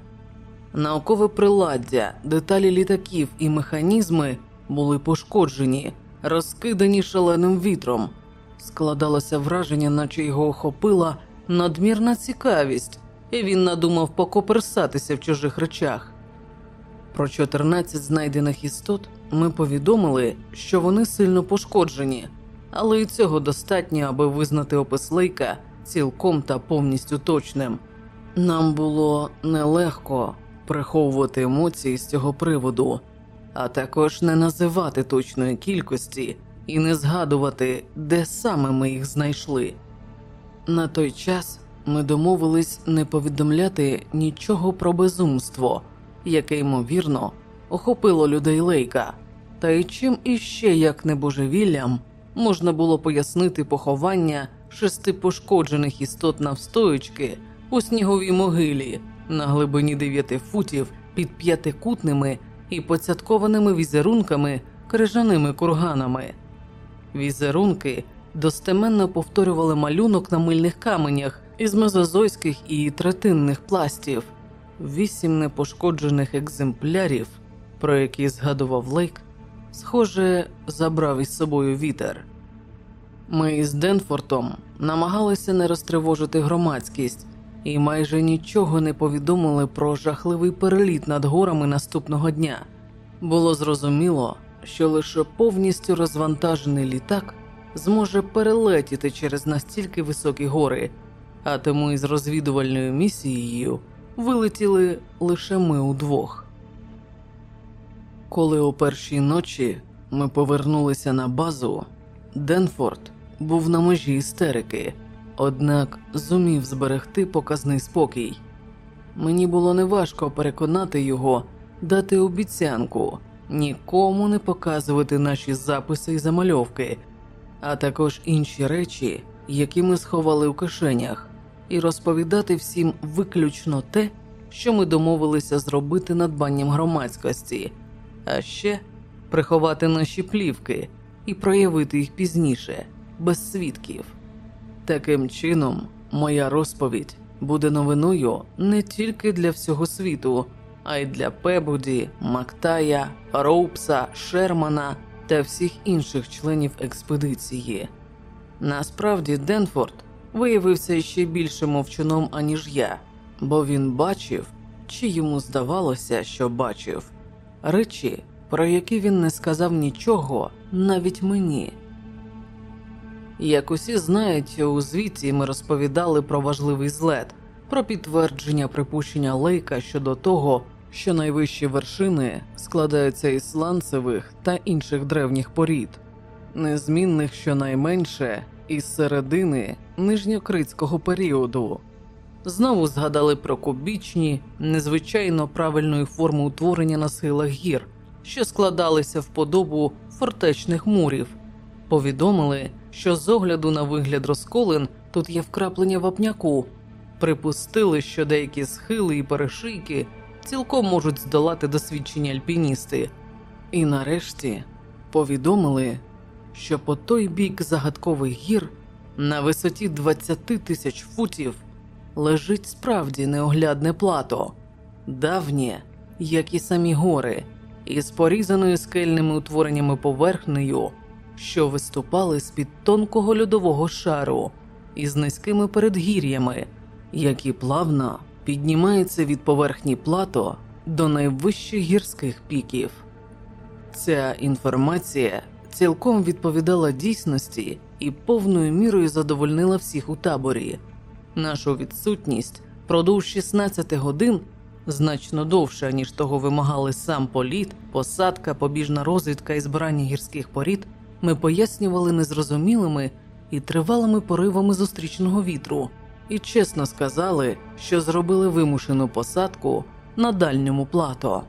Наукове приладдя, деталі літаків і механізми були пошкоджені, розкидані шаленим вітром. Складалося враження, наче його охопила надмірна цікавість, і він надумав покоперсатися в чужих речах. Про 14 знайдених істот ми повідомили, що вони сильно пошкоджені, але і цього достатньо, аби визнати опис лейка цілком та повністю точним. Нам було нелегко приховувати емоції з цього приводу, а також не називати точної кількості і не згадувати, де саме ми їх знайшли. На той час ми домовились не повідомляти нічого про безумство, яке, ймовірно, охопило людей Лейка, та й чим іще, як не божевіллям, можна було пояснити поховання шести пошкоджених істот навстоячки у сніговій могилі на глибині дев'яти футів під п'ятикутними і поцяткованими візерунками крижаними курганами. Візерунки достеменно повторювали малюнок на мильних каменях із мезозойських і третинних пластів, вісім непошкоджених екземплярів, про які згадував Лейк, схоже, забрав із собою вітер. Ми із Денфортом намагалися не розтривожити громадськість і майже нічого не повідомили про жахливий переліт над горами наступного дня. Було зрозуміло, що лише повністю розвантажений літак зможе перелетіти через настільки високі гори, а тому із розвідувальною місією вилетіли лише ми удвох. Коли о першій ночі ми повернулися на базу, Денфорд був на межі істерики, однак зумів зберегти показний спокій. Мені було неважко переконати його дати обіцянку нікому не показувати наші записи і замальовки, а також інші речі, які ми сховали в кишенях, і розповідати всім виключно те, що ми домовилися зробити надбанням громадськості, а ще приховати наші плівки і проявити їх пізніше, без свідків. Таким чином, моя розповідь буде новиною не тільки для всього світу, а й для Пебуді, Мактая, Роупса, Шермана та всіх інших членів експедиції. Насправді, Денфорд виявився ще більше мовчуном, аніж я, бо він бачив, чи йому здавалося, що бачив, речі, про які він не сказав нічого навіть мені. Як усі знають, у звіті ми розповідали про важливий злет, про підтвердження припущення Лейка щодо того, що найвищі вершини складаються із сланцевих та інших древніх порід, незмінних щонайменше із середини нижньокритського періоду. Знову згадали про кубічні, незвичайно правильної форми утворення на схилах гір, що складалися в подобу фортечних мурів, повідомили, що з огляду на вигляд розколин тут є вкраплення вапняку, припустили, що деякі схили і перешийки цілком можуть здолати досвідчені альпіністи, і нарешті повідомили, що по той бік загадкових гір на висоті 20 тисяч футів лежить справді неоглядне плато, давнє, як і самі гори, із порізаною скельними утвореннями поверхнею, що виступали з під тонкого льодового шару із низькими передгір'ями, які плавно піднімаються від поверхні плато до найвищих гірських піків. Ця інформація цілком відповідала дійсності і повною мірою задовольнила всіх у таборі. Нашу відсутність продовж 16 годин значно довша, ніж того вимагали сам політ, посадка, побіжна розвідка і збирання гірських порід. Ми пояснювали незрозумілими і тривалими поривами зустрічного вітру, і чесно сказали, що зробили вимушену посадку на дальньому плато.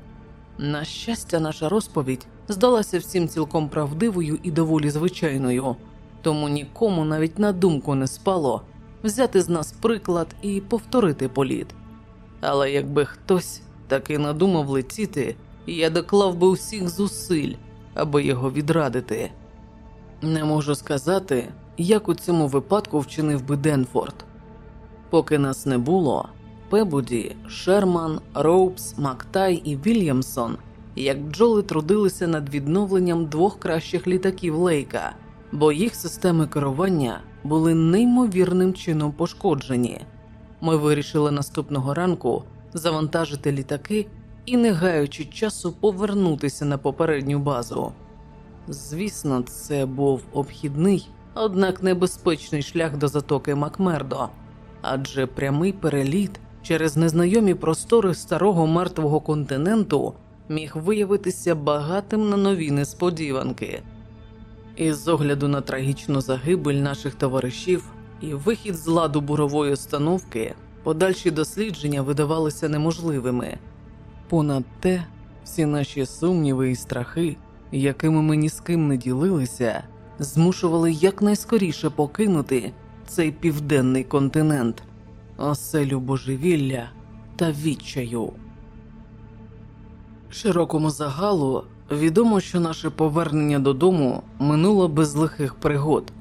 На щастя, наша розповідь здалася всім цілком правдивою і доволі звичайною, тому нікому навіть на думку не спало взяти з нас приклад і повторити політ. Але якби хтось таки надумав летіти, я доклав би усіх зусиль, аби його відрадити. Не можу сказати, як у цьому випадку вчинив би Денфорд. Поки нас не було, Пебоді, Шерман, Роупс, Мактай і Вільямсон, як бджоли трудилися над відновленням двох кращих літаків Лейка, бо їх системи керування були неймовірним чином пошкоджені. Ми вирішили наступного ранку завантажити літаки і, не гаючи часу, повернутися на попередню базу. Звісно, це був обхідний, однак небезпечний шлях до затоки Макмердо, адже прямий переліт через незнайомі простори старого мертвого континенту міг виявитися багатим на нові несподіванки. І з огляду на трагічну загибель наших товаришів і вихід з ладу бурової установки, подальші дослідження видавалися неможливими. Понад те, всі наші сумніви і страхи, якими ми ні з ким не ділилися, змушували якнайскоріше покинути цей південний континент, оселю божевілля та відчаю. Широкому загалу відомо, що наше повернення додому минуло без лихих пригод.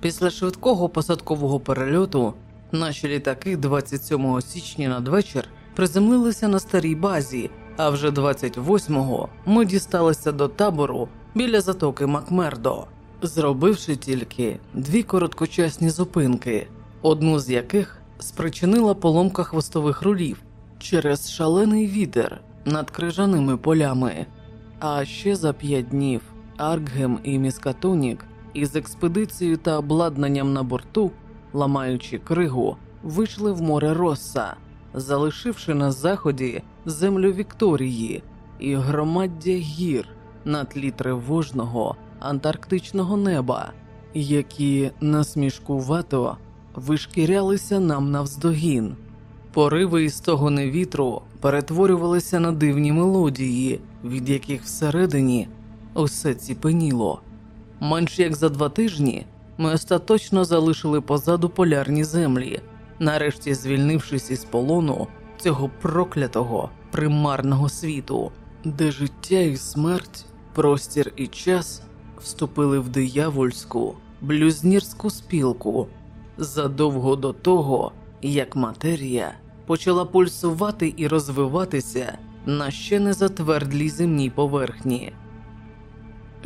Після швидкого посадкового перельоту наші літаки 27 січня надвечір приземлилися на старій базі, а вже 28-го ми дісталися до табору біля затоки Макмердо, зробивши тільки дві короткочасні зупинки, одну з яких спричинила поломка хвостових рулів через шалений вітер над крижаними полями. А ще за п'ять днів Аркгем і Міскатонік із експедицією та обладнанням на борту, ламаючи кригу, вийшли в море Росса, залишивши на заході землю Вікторії і громаддя гір на тлі тривожного антарктичного неба, які насмішкувато вишкірялися нам навздогін. Пориви із того невітру перетворювалися на дивні мелодії, від яких всередині усе ціпеніло. Менш як за два тижні ми остаточно залишили позаду полярні землі, нарешті звільнившись із полону цього проклятого примарного світу, де життя і смерть, простір і час вступили в диявольську, блюзнірську спілку задовго до того, як матерія почала пульсувати і розвиватися на ще не затвердлій земній поверхні.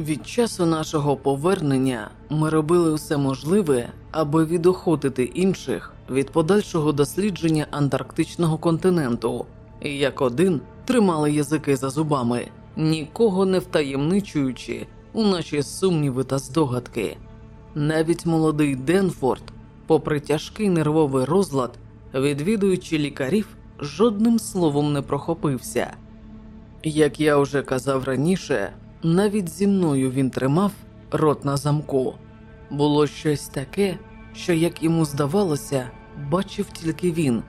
Від часу нашого повернення ми робили все можливе, аби відохотити інших від подальшого дослідження антарктичного континенту, і як один тримали язики за зубами, нікого не втаємничуючи у наші сумніви та здогадки. Навіть молодий Денфорд, попри тяжкий нервовий розлад, відвідуючи лікарів, жодним словом не прохопився. Як я вже казав раніше, навіть зі мною він тримав рот на замку. Було щось таке, що, як йому здавалося, бачив тільки він.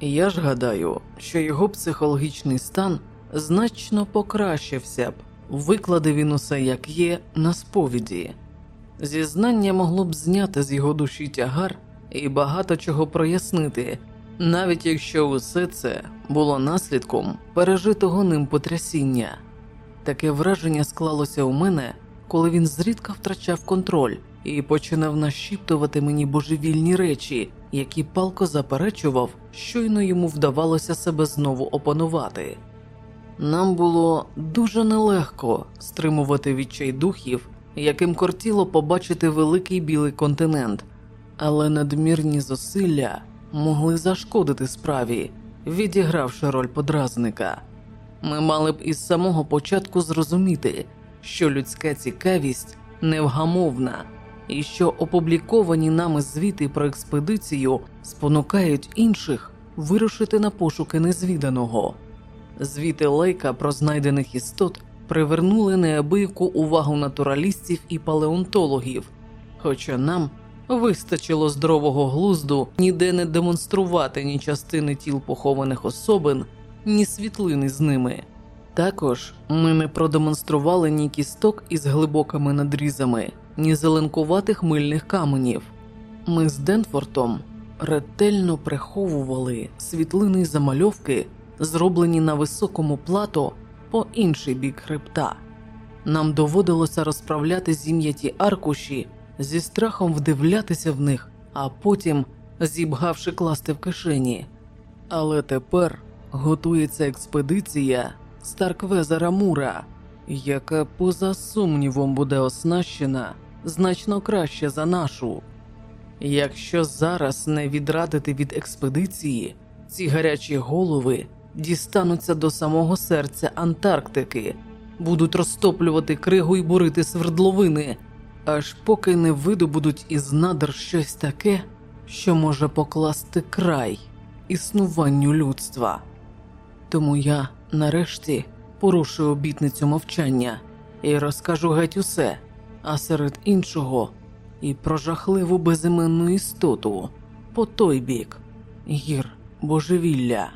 Я ж гадаю, що його психологічний стан значно покращився б, викладе він усе як є на сповіді. Зізнання могло б зняти з його душі тягар і багато чого прояснити, навіть якщо усе це було наслідком пережитого ним потрясіння. Таке враження склалося у мене, коли він зрідка втрачав контроль і починав нашіптувати мені божевільні речі, які палко заперечував, щойно йому вдавалося себе знову опанувати. Нам було дуже нелегко стримувати відчай духів, яким кортіло побачити великий білий континент, але надмірні зусилля могли зашкодити справі, відігравши роль подразника. Ми мали б із самого початку зрозуміти, що людська цікавість невгамовна, і що опубліковані нами звіти про експедицію спонукають інших вирушити на пошуки незвіданого. Звіти Лейка про знайдених істот привернули неабияку увагу натуралістів і палеонтологів, хоча нам вистачило здорового глузду ніде не демонструвати ні частини тіл похованих особин, ні світлини з ними. Також ми не продемонстрували ні кісток із глибокими надрізами, ні зеленкуватих мильних каменів. Ми з Денфортом ретельно приховували світлини й замальовки, зроблені на високому плато по інший бік хребта. Нам доводилося розправляти зім'яті аркуші, зі страхом вдивлятися в них, а потім, зібгавши класти в кишені. Але тепер готується експедиція Старквезера Мура, яка, поза сумнівом, буде оснащена значно краще за нашу. Якщо зараз не відрадити від експедиції, ці гарячі голови дістануться до самого серця Антарктики, будуть розтоплювати кригу і бурити свердловини, аж поки не видобудуть із надр щось таке, що може покласти край існуванню людства. Тому я нарешті порушую обітницю мовчання і розкажу геть усе, а серед іншого і про жахливу безіменну істоту по той бік гір божевілля.